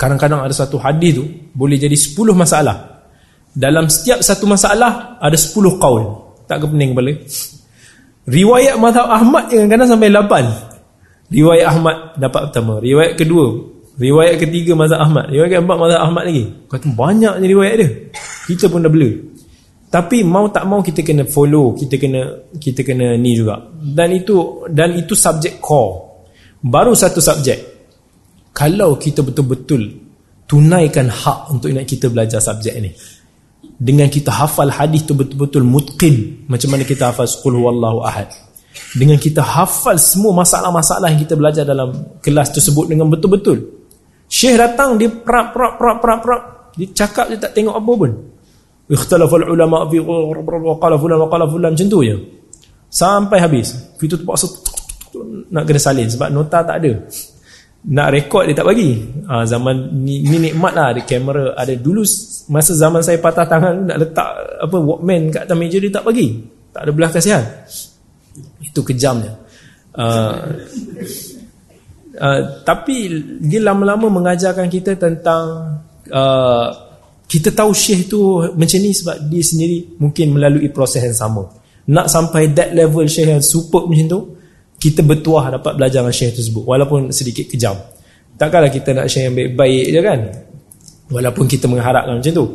Kadang-kadang ada satu hadis tu boleh jadi 10 masalah. Dalam setiap satu masalah ada 10 qaul tak ke pening kepala. Riwayat mazhab Ahmad kadang-kadang sampai 8 riwayat Ahmad dapat pertama. Riwayat kedua. Riwayat ketiga mazhab Ahmad. Riwayat keempat mazhab Ahmad lagi. Kata banyaknya riwayat dia. Kita pun dah bela tapi mau tak mau kita kena follow kita kena kita kena ni juga. Dan itu dan itu subjek core. Baru satu subjek kalau kita betul-betul tunaikan hak untuk nak kita belajar subjek ni dengan kita hafal hadis tu betul-betul mutqin macam mana kita hafal qul huwallahu ahad. Dengan kita hafal semua masalah-masalah yang kita belajar dalam kelas tersebut dengan betul-betul. Syekh datang dia prap prap prap prap prap. Dia cakap dia tak tengok apa pun ikhtalafal ulama fi qala fulan wa qala fulan macam tu je. Sampai habis. Kita terpaksa nak kena salin sebab nota tak ada. Nak rekod dia tak bagi. Ha, zaman ni, ni nikmat lah. Ada kamera ada dulu masa zaman saya patah tangan nak letak apa walkman kat atas meja dia tak bagi. Tak ada belah kasihan. Itu kejamnya. Uh, uh, tapi dia lama-lama mengajarkan kita tentang uh, kita tahu syekh tu macam ni sebab dia sendiri mungkin melalui proses yang sama. Nak sampai that level syekh yang super macam tu kita bertuah dapat belajar dengan syekh tersebut walaupun sedikit kejam. Takkanlah kita nak syekh yang baik-baik je kan? Walaupun kita mengharapkan macam tu.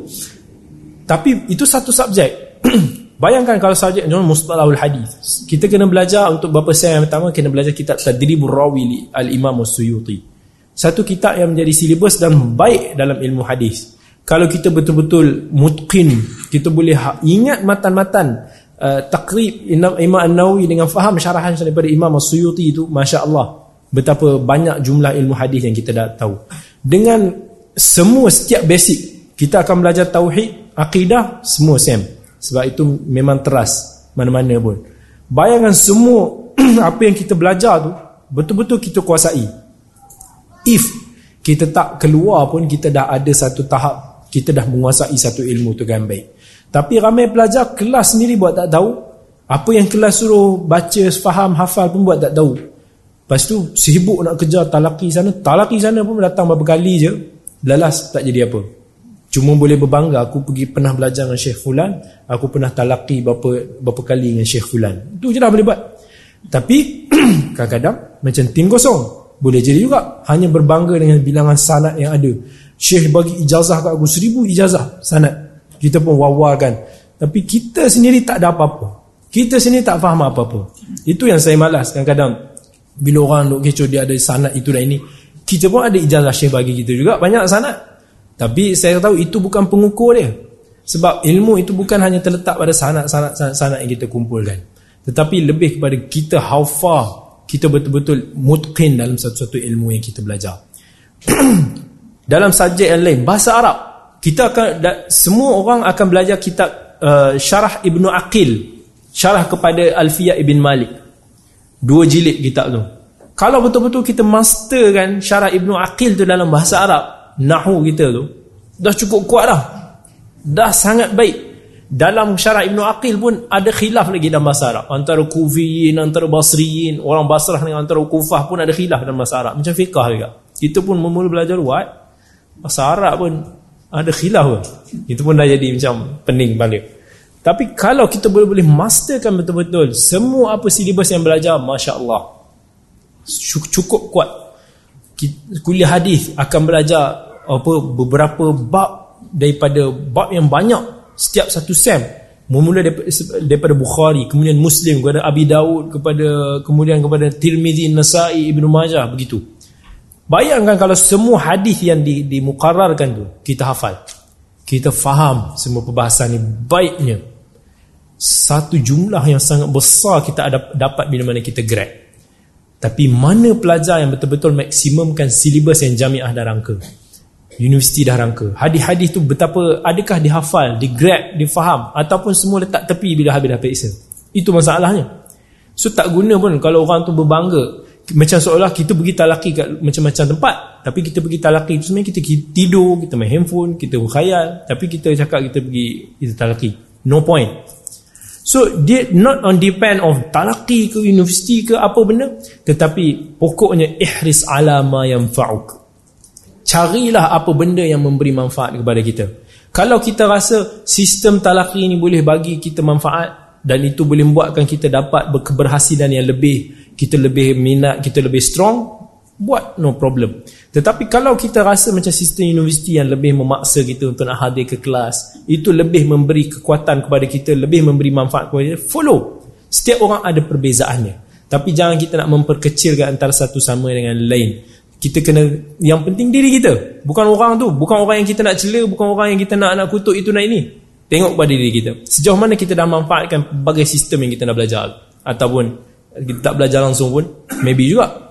Tapi itu satu subjek. Bayangkan kalau subjek macam mustalahul hadis kita kena belajar untuk beberapa sen yang pertama kena belajar kitab tadribur rawi al-imam suyuti satu kitab yang menjadi silibus dan baik dalam ilmu hadis kalau kita betul-betul mutqin kita boleh ha- ingat matan-matan uh, takrib Imam An-Nawawi dengan faham syarahan daripada Imam As-Suyuti itu Masya Allah betapa banyak jumlah ilmu hadis yang kita dah tahu. Dengan semua setiap basic kita akan belajar tauhid akidah semua same. Sebab itu memang teras mana-mana pun. Bayangkan semua apa yang kita belajar tu betul-betul kita kuasai. If kita tak keluar pun kita dah ada satu tahap kita dah menguasai satu ilmu tu dengan baik tapi ramai pelajar kelas sendiri buat tak tahu. Apa yang kelas suruh baca, faham, hafal pun buat tak tahu. Lepas tu sibuk nak kejar talaki sana. Talaki sana pun datang beberapa kali je. Lalas tak jadi apa. Cuma boleh berbangga aku pergi pernah belajar dengan Syekh Fulan. Aku pernah talaki berapa, berapa kali dengan Syekh Fulan. Itu je dah boleh buat. Tapi kadang-kadang macam tim kosong. Boleh jadi juga. Hanya berbangga dengan bilangan sanat yang ada. Syekh bagi ijazah kat aku. Seribu ijazah sanat kita pun wawarkan tapi kita sendiri tak ada apa-apa. Kita sendiri tak faham apa-apa. Itu yang saya malas kadang-kadang. Bila orang duk kecoh dia ada sanat itu dan ini kita pun ada ijazah syekh bagi kita juga. Banyak sanat tapi saya tahu itu bukan pengukur dia. Sebab ilmu itu bukan hanya terletak pada sanat-sanat yang kita kumpulkan. Tetapi lebih kepada kita how far kita betul-betul mutqin dalam satu-satu ilmu yang kita belajar dalam subjek yang lain bahasa Arab. Kita akan semua orang akan belajar kitab uh, Syarah Ibnu Aqil. Syarah kepada Alfiyah Ibn Malik. Dua jilid kitab tu. Kalau betul-betul kita masterkan Syarah Ibnu Aqil tu dalam bahasa Arab Nahu kita tu dah cukup kuat dah. Dah sangat baik. Dalam Syarah Ibnu Aqil pun ada khilaf lagi dalam bahasa Arab. Antara Kufiyin, antara Basriyin orang Basrah dengan antara Kufah pun ada khilaf dalam bahasa Arab. Macam fiqah juga. Kita pun memula belajar buat bahasa Arab pun ada khilaf pun. Itu pun dah jadi macam pening balik. Tapi kalau kita boleh-boleh masterkan betul-betul semua apa silibus yang belajar Masya Allah cukup kuat. Kuliah hadis akan belajar apa beberapa bab daripada bab yang banyak setiap satu sem. Memula daripada, Bukhari kemudian Muslim kepada Abi Daud kepada kemudian kepada Tirmizi Nasai Ibnu Majah begitu Bayangkan kalau semua hadis yang di, dimukarrarkan tu kita hafal. Kita faham semua perbahasan ni baiknya. Satu jumlah yang sangat besar kita ada, dapat bila mana kita grad. Tapi mana pelajar yang betul-betul maksimumkan silibus yang jamiah dah rangka? Universiti dah rangka. Hadis-hadis tu betapa adakah dihafal, digrab, difaham ataupun semua letak tepi bila habis dah periksa. Itu masalahnya. So tak guna pun kalau orang tu berbangga macam seolah kita pergi talaki kat macam-macam tempat tapi kita pergi talaki itu sebenarnya kita tidur kita main handphone kita berkhayal tapi kita cakap kita pergi kita talaki. No point. So dia not on depend of talaki ke universiti ke apa benda tetapi pokoknya ihris ala ma yanfa'uk. Carilah apa benda yang memberi manfaat kepada kita. Kalau kita rasa sistem talaki ini boleh bagi kita manfaat dan itu boleh membuatkan kita dapat berkeberhasilan yang lebih kita lebih minat, kita lebih strong, buat no problem. Tetapi kalau kita rasa macam sistem universiti yang lebih memaksa kita untuk nak hadir ke kelas, itu lebih memberi kekuatan kepada kita, lebih memberi manfaat kepada kita, follow. Setiap orang ada perbezaannya. Tapi jangan kita nak memperkecilkan antara satu sama dengan lain. Kita kena, yang penting diri kita. Bukan orang tu. Bukan orang yang kita nak cela, bukan orang yang kita nak nak kutuk itu nak ini. Tengok pada diri kita. Sejauh mana kita dah manfaatkan berbagai sistem yang kita nak belajar. Ataupun kita tak belajar langsung pun maybe juga.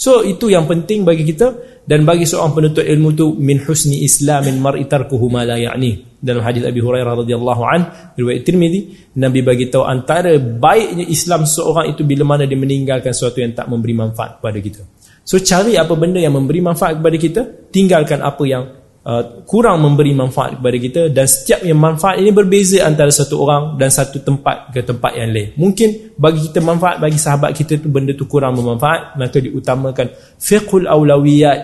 So itu yang penting bagi kita dan bagi seorang penuntut ilmu tu min husni islamin mar'i tarkuhu ma la ya'ni. Dalam hadis Abi Hurairah radhiyallahu an riwayat Tirmizi Nabi bagi tahu antara baiknya Islam seorang itu bila mana dia meninggalkan sesuatu yang tak memberi manfaat kepada kita. So cari apa benda yang memberi manfaat kepada kita tinggalkan apa yang Uh, kurang memberi manfaat kepada kita dan setiap yang manfaat ini berbeza antara satu orang dan satu tempat ke tempat yang lain mungkin bagi kita manfaat bagi sahabat kita tu benda tu kurang bermanfaat maka diutamakan fiqhul awlawiyat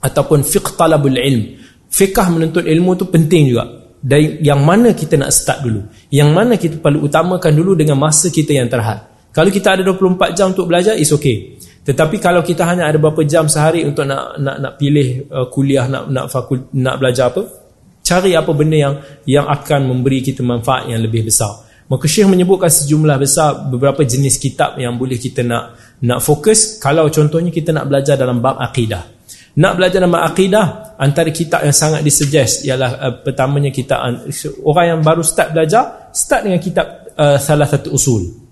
ataupun fiqh talabul ilm Fiqah menuntut ilmu tu penting juga. Dan yang mana kita nak start dulu? Yang mana kita perlu utamakan dulu dengan masa kita yang terhad? Kalau kita ada 24 jam untuk belajar, is okay. Tetapi kalau kita hanya ada beberapa jam sehari untuk nak nak nak pilih uh, kuliah, nak nak fakul, nak belajar apa, cari apa benda yang yang akan memberi kita manfaat yang lebih besar. Maka Syekh menyebutkan sejumlah besar beberapa jenis kitab yang boleh kita nak nak fokus kalau contohnya kita nak belajar dalam bab akidah. Nak belajar dalam akidah antara kitab yang sangat disuggest ialah uh, pertamanya kita orang yang baru start belajar start dengan kitab uh, salah satu usul.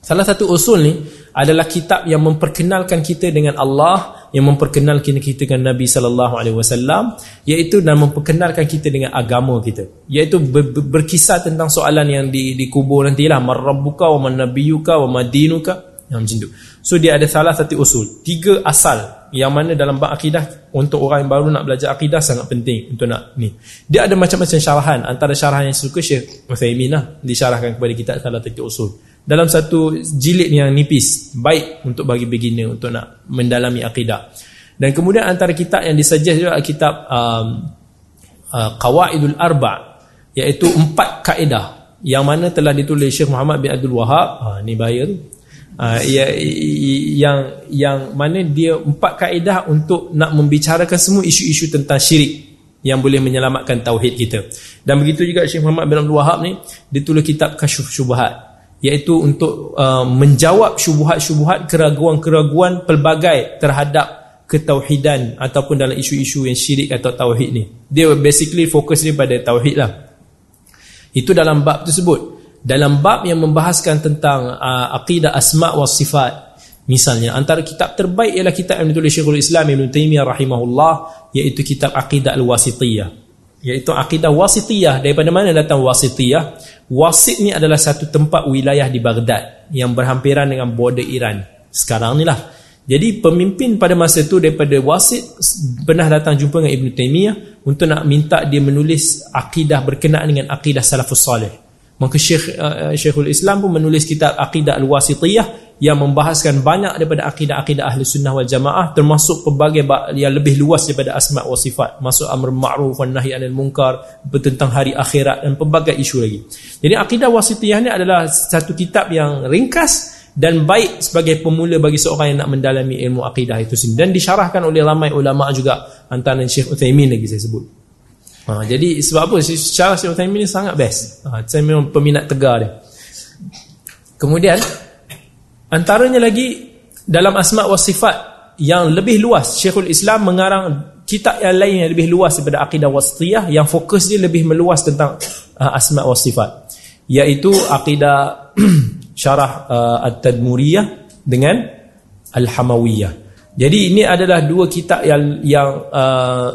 Salah satu usul ni adalah kitab yang memperkenalkan kita dengan Allah, yang memperkenalkan kita dengan Nabi sallallahu alaihi wasallam, iaitu dan memperkenalkan kita dengan agama kita. Iaitu ber, ber, berkisah tentang soalan yang di dikubur nantilah, marrabbuka wa man nabiyyuka wa madinuka, yang macam tu. So dia ada salah satu usul, tiga asal yang mana dalam bab akidah untuk orang yang baru nak belajar akidah sangat penting untuk nak ni. Dia ada macam-macam syarahan antara syarahan yang suka Syekh Uthaymin lah disyarahkan kepada kita salah satu usul. Dalam satu jilid yang nipis, baik untuk bagi beginner untuk nak mendalami akidah. Dan kemudian antara kitab yang disuggest juga kitab um, uh, Qawaidul Arba' iaitu empat kaedah yang mana telah ditulis Syekh Muhammad bin Abdul Wahab. Ha ni bahaya tu uh, yang yang mana dia empat kaedah untuk nak membicarakan semua isu-isu tentang syirik yang boleh menyelamatkan tauhid kita. Dan begitu juga Syekh Muhammad bin Abdul Wahab ni dia tulis kitab Kasyuf Syubhat iaitu untuk uh, menjawab syubhat-syubhat keraguan-keraguan pelbagai terhadap ketauhidan ataupun dalam isu-isu yang syirik atau tauhid ni. Dia basically fokus dia pada tauhid lah. Itu dalam bab tersebut dalam bab yang membahaskan tentang uh, aqidah asma wa sifat misalnya antara kitab terbaik ialah kitab yang ditulis Syekhul Islam Ibn Taimiyah rahimahullah iaitu kitab aqidah al-wasitiyah iaitu aqidah wasitiyah. Daripada mana datang wasitiyah? Wasit ni adalah satu tempat wilayah di Baghdad yang berhampiran dengan border Iran. Sekarang ni lah. Jadi pemimpin pada masa itu daripada wasit pernah datang jumpa dengan Ibn Taimiyah untuk nak minta dia menulis akidah berkenaan dengan akidah salafus salih Maka Syekh uh, Syekhul Islam pun menulis kitab Aqidah Al-Wasitiyah yang membahaskan banyak daripada akidah-akidah ahli sunnah wal jamaah termasuk pelbagai yang lebih luas daripada asma' wa sifat masuk amr ma'ruf wa nahi anil munkar tentang hari akhirat dan pelbagai isu lagi jadi akidah wasitiyah ni adalah satu kitab yang ringkas dan baik sebagai pemula bagi seorang yang nak mendalami ilmu akidah itu sendiri dan disyarahkan oleh ramai ulama' juga antara Syekh Uthaymin lagi saya sebut Ha, jadi sebab apa? Secara Syekh Uthaymin ni sangat best. Ha, saya memang peminat tegar dia. Kemudian antaranya lagi dalam asma wa sifat yang lebih luas Syekhul Islam mengarang kitab yang lain yang lebih luas daripada akidah wasitiyah yang fokus dia lebih meluas tentang uh, asma wa sifat iaitu akidah syarah uh, at-tadmuriyah dengan al-hamawiyah. Jadi ini adalah dua kitab yang yang uh,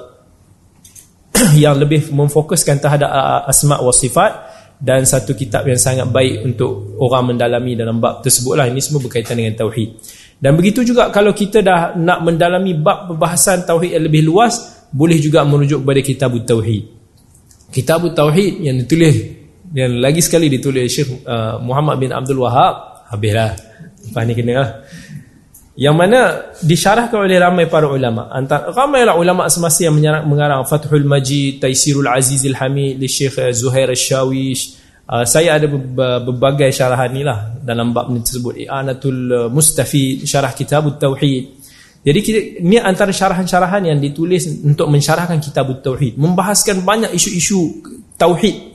yang lebih memfokuskan terhadap asma wa sifat dan satu kitab yang sangat baik untuk orang mendalami dalam bab tersebutlah ini semua berkaitan dengan tauhid. Dan begitu juga kalau kita dah nak mendalami bab pembahasan tauhid yang lebih luas, boleh juga merujuk kepada kitab tauhid. Kitab tauhid yang ditulis yang lagi sekali ditulis Syekh uh, Muhammad bin Abdul Wahab, habislah. Lepas ni kena lah yang mana disyarahkan oleh ramai para ulama. Antara ramailah ulama semasa yang mengarang Fathul Majid Taisirul Azizil Hamid di Syekh Zuhair Asy-Syawish uh, saya ada berbagai syarahan ni lah dalam bab ni tersebut. I'anatul Mustafi syarah kitab tauhid jadi kita, ni antara syarahan-syarahan yang ditulis untuk mensyarahkan kitab tauhid membahaskan banyak isu-isu tauhid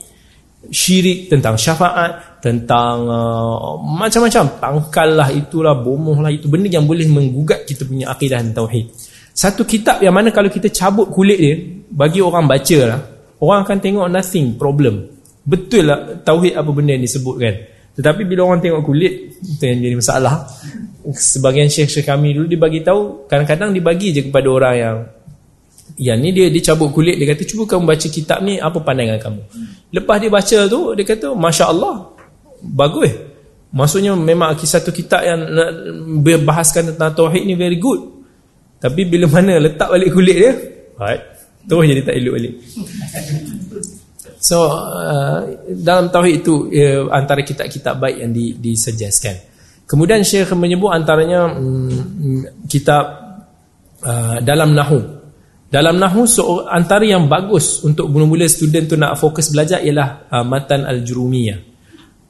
syirik tentang syafaat tentang uh, macam-macam. Tangkal lah itulah bomoh lah itu. Benda yang boleh menggugat kita punya akidah dan tauhid. Satu kitab yang mana kalau kita cabut kulit dia bagi orang baca lah orang akan tengok nothing problem. Betul lah tauhid apa benda yang disebutkan. Tetapi bila orang tengok kulit itu yang jadi masalah. Sebagian syekh-syekh kami dulu dibagi tahu kadang-kadang dibagi je kepada orang yang yang ni dia dicabut kulit dia kata cuba kamu baca kitab ni apa pandangan kamu? Lepas dia baca tu dia kata Masya Allah bagus. Maksudnya memang satu kitab yang berbahaskan tentang tauhid ni very good. Tapi bila mana letak balik kulit dia right, terus jadi tak elok balik. So uh, dalam tauhid itu uh, antara kitab-kitab baik yang di, disuggestkan kemudian syekh menyebut antaranya um, kitab uh, dalam nahu dalam Nahu antara yang bagus untuk mula-mula student tu nak fokus belajar ialah uh, matan al-jurumiyah.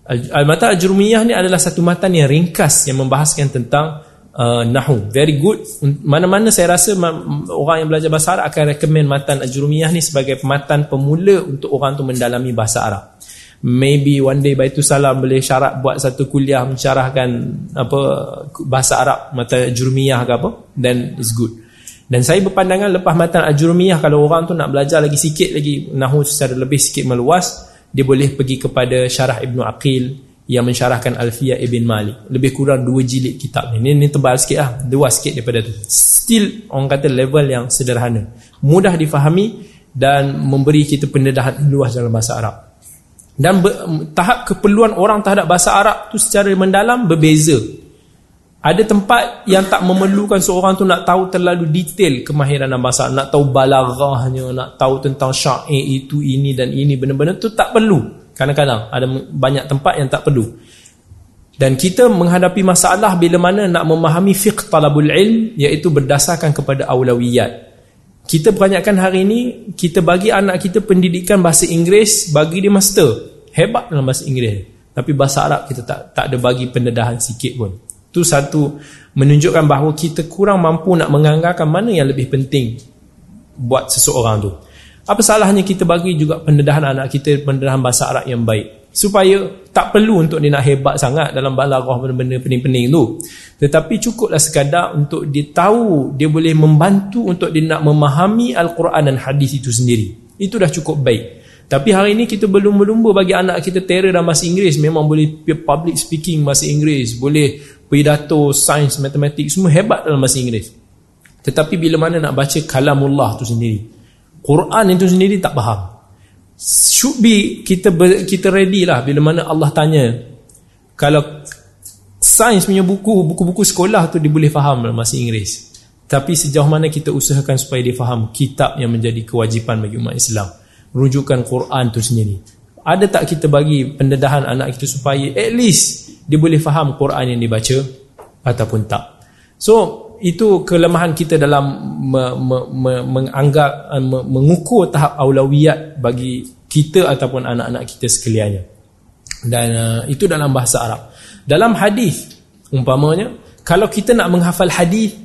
Al matan al-jurumiyah ni adalah satu matan yang ringkas yang membahaskan tentang uh, Nahu very good. Mana-mana saya rasa orang yang belajar bahasa Arab akan recommend matan al-jurumiyah ni sebagai matan pemula untuk orang tu mendalami bahasa Arab. Maybe one day Baitul Salam boleh syarat buat satu kuliah mensyarahkan apa bahasa Arab mata jurumiyah ke apa then it's good dan saya berpandangan lepas matan al-jurumiyah kalau orang tu nak belajar lagi sikit lagi nahu secara lebih sikit meluas dia boleh pergi kepada syarah Ibnu Aqil yang mensyarahkan Alfiyah Ibn Malik. Lebih kurang dua jilid kitab ni. Ni, ni tebal sikit lah dua sikit daripada tu. Still orang kata level yang sederhana. Mudah difahami dan memberi kita pendedahan luas dalam bahasa Arab. Dan ber, tahap keperluan orang terhadap bahasa Arab tu secara mendalam berbeza ada tempat yang tak memerlukan seorang tu nak tahu terlalu detail kemahiran dalam bahasa nak tahu balaghahnya nak tahu tentang syair itu ini dan ini benda-benda tu tak perlu. Kadang-kadang ada banyak tempat yang tak perlu. Dan kita menghadapi masalah bila mana nak memahami fiqh talabul ilm iaitu berdasarkan kepada awlawiyat. Kita banyakkan hari ini kita bagi anak kita pendidikan bahasa Inggeris bagi dia master. Hebat dalam bahasa Inggeris. Tapi bahasa Arab kita tak tak ada bagi pendedahan sikit pun itu satu. Menunjukkan bahawa kita kurang mampu nak menganggarkan mana yang lebih penting buat seseorang tu. Apa salahnya kita bagi juga pendedahan anak kita pendedahan bahasa Arab yang baik? Supaya tak perlu untuk dia nak hebat sangat dalam balaghah benda-benda pening-pening tu. Tetapi cukuplah sekadar untuk dia tahu dia boleh membantu untuk dia nak memahami Al-Quran dan hadis itu sendiri. Itu dah cukup baik. Tapi hari ini kita belum berlumba bagi anak kita terror dalam bahasa Inggeris. Memang boleh public speaking bahasa Inggeris. Boleh pidato sains matematik semua hebat dalam bahasa Inggeris. Tetapi bila mana nak baca kalamullah tu sendiri Quran itu sendiri tak faham. Should be kita kita ready lah bila mana Allah tanya. Kalau sains punya buku buku-buku sekolah tu dia boleh faham dalam bahasa Inggeris. Tapi sejauh mana kita usahakan supaya dia faham kitab yang menjadi kewajipan bagi umat Islam. Rujukan Quran tu sendiri. Ada tak kita bagi pendedahan anak kita supaya at least dia boleh faham Quran yang dibaca ataupun tak. So itu kelemahan kita dalam me, me, me, menganggap me, mengukur tahap aulawiyat bagi kita ataupun anak-anak kita sekaliannya. Dan uh, itu dalam bahasa Arab. Dalam hadis umpamanya kalau kita nak menghafal hadis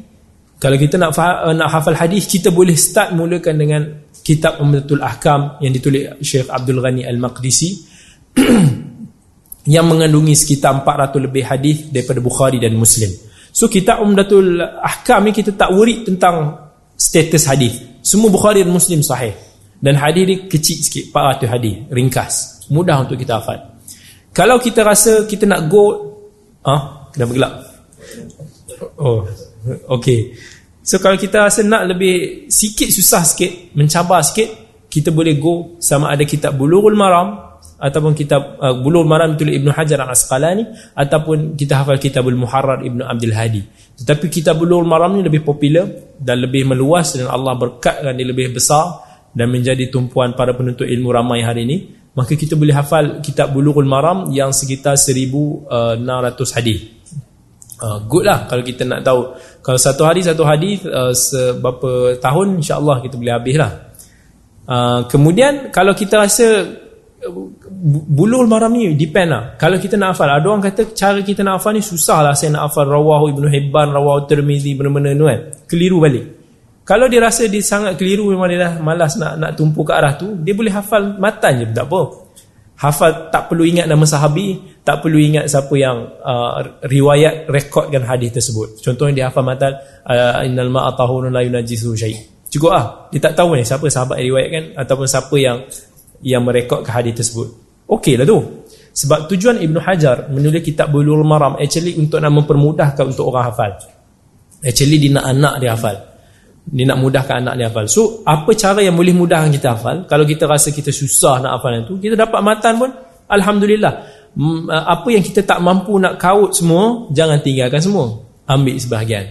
kalau kita nak uh, nak hafal hadis kita boleh start mulakan dengan kitab Umdatul Ahkam yang ditulis Syekh Abdul Ghani Al-Maqdisi yang mengandungi sekitar 400 lebih hadis daripada Bukhari dan Muslim So kita Umdatul Ahkam ni kita tak worry tentang status hadis. Semua Bukhari dan Muslim sahih. Dan hadis ni kecil sikit, 400 hadis, ringkas. Mudah untuk kita hafal. Kalau kita rasa kita nak go ah, kena bergelap. Oh, okay. So kalau kita rasa nak lebih sikit susah sikit, mencabar sikit, kita boleh go sama ada kitab Bulughul Maram ataupun kitab uh, Bulul Maram tulis Ibnu Hajar Al-Asqalani ataupun kita hafal kitabul Muharrar Ibnu Abdul Hadi. Tetapi kitab Bulul Maram ni lebih popular dan lebih meluas dan Allah berkatkan dia lebih besar dan menjadi tumpuan para penuntut ilmu ramai hari ini maka kita boleh hafal kitab Bulughul Maram yang sekitar 1600 uh, hadis. Uh, good lah kalau kita nak tahu. Kalau satu hari satu hadis uh, seberapa tahun insyaAllah kita boleh habis lah. Uh, kemudian kalau kita rasa bulul maram ni depend lah. Kalau kita nak hafal ada orang kata cara kita nak hafal ni susah lah. Saya nak hafal rawahu ibnu hibban rawahu tirmizi benda-benda tu kan. Keliru balik. Kalau dia rasa dia sangat keliru memang dia dah malas nak nak tumpu ke arah tu dia boleh hafal matan je tak apa. Hafal tak perlu ingat nama sahabi tak perlu ingat siapa yang uh, riwayat rekodkan hadis tersebut. Contohnya dia hafal matan uh, innal ma'a tahurun la yunajisu syai' cukup lah. Dia tak tahu ni siapa sahabat yang riwayatkan ataupun siapa yang yang merekodkan hadis tersebut. Okey lah tu. Sebab tujuan Ibnu Hajar menulis kitab Bulughul Maram actually untuk nak mempermudahkan untuk orang hafal. Actually dia nak anak dia hafal. Dia nak mudahkan anak dia hafal. So, apa cara yang boleh mudahkan kita hafal? Kalau kita rasa kita susah nak hafal itu, kita dapat matan pun alhamdulillah. Apa yang kita tak mampu nak kaut semua, jangan tinggalkan semua. Ambil sebahagian.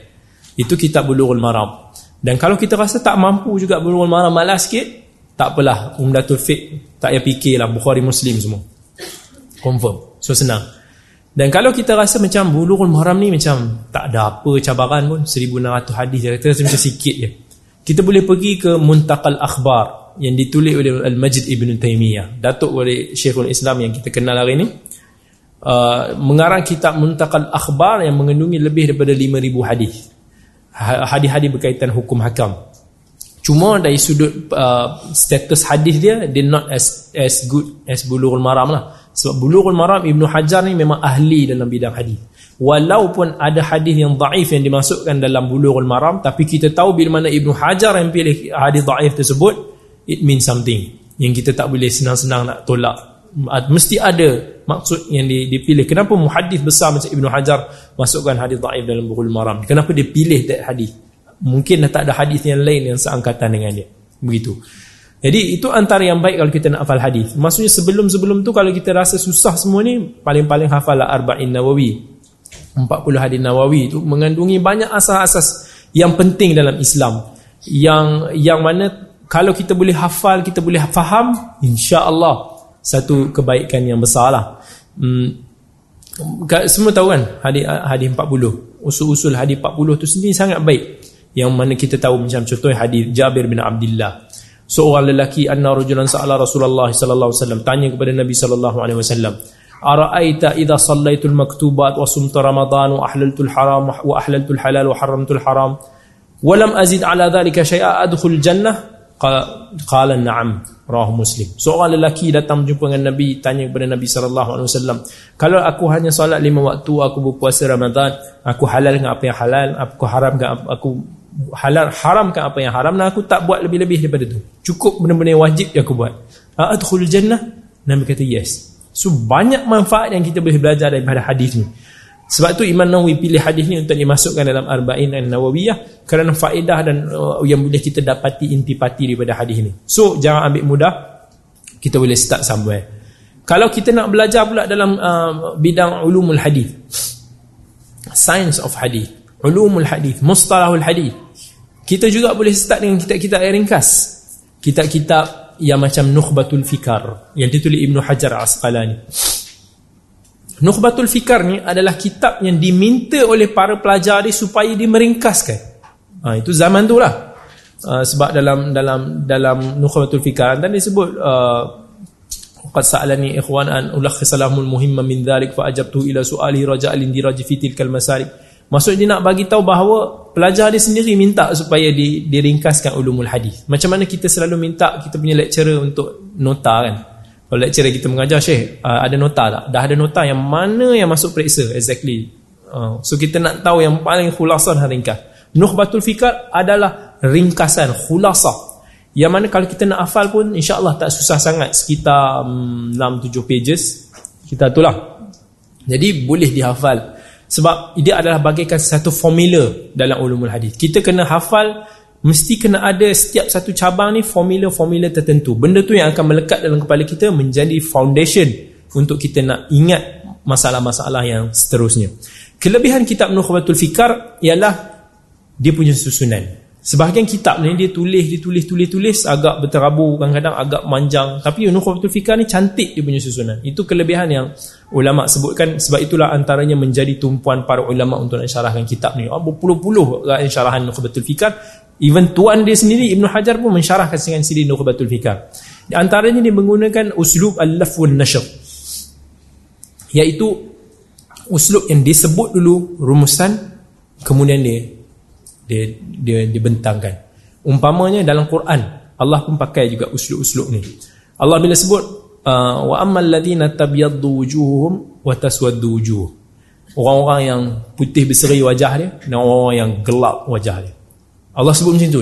Itu kitab Bulughul Maram. Dan kalau kita rasa tak mampu juga Bulughul Maram malas sikit, tak apalah Umdatul Fiqh tak payah fikirlah Bukhari Muslim semua. Confirm. So senang. Dan kalau kita rasa macam Bulughul Maram ni macam tak ada apa cabaran pun 1600 hadis dia kata macam sikit je. Kita boleh pergi ke Muntaqal Akhbar yang ditulis oleh Al-Majid Ibn Taymiyah datuk oleh Syekhul Islam yang kita kenal hari ini uh, mengarang kitab Muntaqal Akhbar yang mengandungi lebih daripada 5000 hadis. Ha-, hadis-hadis berkaitan hukum hakam cuma dari sudut uh, status hadis dia dia not as as good as Bulughul Maram lah. Sebab Bulughul Maram Ibn Hajar ni memang ahli dalam bidang hadis. Walaupun ada hadis yang daif yang dimasukkan dalam bulughul maram tapi kita tahu bila mana Ibnu Hajar yang pilih hadis daif tersebut it means something. Yang kita tak boleh senang-senang nak tolak. Mesti ada maksud yang dipilih. Kenapa muhaddis besar macam Ibnu Hajar masukkan hadis daif dalam bulughul maram kenapa dia pilih that hadis mungkin dah tak ada hadis yang lain yang seangkatan dengan dia. Begitu. Jadi itu antara yang baik kalau kita nak hafal hadis. Maksudnya sebelum-sebelum tu kalau kita rasa susah semua ni paling-paling hafal lah arba'in nawawi. 40 hadis Nawawi itu mengandungi banyak asas-asas yang penting dalam Islam. Yang yang mana kalau kita boleh hafal kita boleh faham insya-Allah satu kebaikan yang besarlah hmm, semua tahu kan hadis hadis 40 usul-usul hadis 40 tu sendiri sangat baik yang mana kita tahu macam contohnya hadis Jabir bin Abdullah. Seorang lelaki anna rajulan sa'ala Rasulullah sallallahu alaihi wasallam. Tanya kepada Nabi sallallahu alaihi wasallam ara'aita idza sallaitul maktubat wa sumta ramadan wa ahlaltul haram wa ahlaltul halal wa haramtul haram? Wa lam azid ala dhalika shay'a adkhul jannah? Qala na'am. Rahu muslim. Seorang lelaki datang jumpa dengan nabi tanya kepada nabi sallallahu alaihi wasallam kalau aku hanya solat lima waktu aku berpuasa ramadan aku halal dengan apa yang halal aku haram dengan aku halal haramkan apa yang haram dan aku tak buat lebih-lebih daripada itu cukup benda-benda yang wajib yang aku buat adkhul jannah Nabi kata yes So banyak manfaat yang kita boleh belajar daripada hadis ni. Sebab tu Imam Nawawi pilih hadis ni untuk dimasukkan dalam Arba'in dan Nawawiyah kerana faedah dan uh, yang boleh kita dapati intipati daripada hadis ni. So jangan ambil mudah. Kita boleh start somewhere. Kalau kita nak belajar pula dalam uh, bidang ulumul hadis. Science of hadis, ulumul hadis, mustalahul hadis. Kita juga boleh start dengan kitab-kitab yang ringkas. Kitab-kitab yang macam Nukhbatul Fikar yang ditulis Ibnu Hajar Asqalani. Nukhbatul Fikar ni adalah kitab yang diminta oleh para pelajar dia supaya dia meringkaskan. Ha, itu zaman tu lah. Uh, sebab dalam dalam dalam Nukhbatul Fikar dan disebut uh, qad sa'alani ikhwan an ulakhisalahul muhimma min dhalik fa ajabtu ila su'ali raja'al indiraj fi tilkal masarik Maksudnya dia nak bagi tahu bahawa pelajar dia sendiri minta supaya di, diringkaskan ulumul hadis. Macam mana kita selalu minta kita punya lecturer untuk nota kan. Kalau lecturer kita mengajar Syekh, uh, ada nota tak? Dah ada nota yang mana yang masuk periksa exactly. Uh, so kita nak tahu yang paling khulasah dan ringkas. Nukhbatul Fikar adalah ringkasan, khulasah. Yang mana kalau kita nak hafal pun insya-Allah tak susah sangat sekitar um, 6 7 pages. Kita itulah. Jadi boleh dihafal sebab dia adalah bagaikan satu formula dalam ulumul hadis. Kita kena hafal mesti kena ada setiap satu cabang ni formula-formula tertentu. Benda tu yang akan melekat dalam kepala kita menjadi foundation untuk kita nak ingat masalah-masalah yang seterusnya. Kelebihan kitab Nukhbatul Fikar ialah dia punya susunan Sebahagian kitab ni dia tulis, dia tulis, tulis, tulis agak berterabur, kadang-kadang agak manjang. Tapi Nukhbatul Fikar ni cantik dia punya susunan. Itu kelebihan yang ulama sebutkan sebab itulah antaranya menjadi tumpuan para ulama untuk nak syarahkan kitab ni. Oh, berpuluh-puluh syarahan Nukhbatul Fikar. Even tuan dia sendiri Ibn Hajar pun mensyarahkan dengan siri Nukhbatul Fikar. Antaranya dia menggunakan uslub al-laf wal nashr. Iaitu uslub yang disebut dulu rumusan kemudian dia dia dia dibentangkan. Umpamanya dalam Quran, Allah pun pakai juga uslub-uslub ni. Allah bila sebut uh, wa ammal ladina tabyaddu wujuhum wa taswaddu wujuh. Orang-orang yang putih berseri wajah dia dan orang-orang yang gelap wajah dia. Allah sebut macam tu.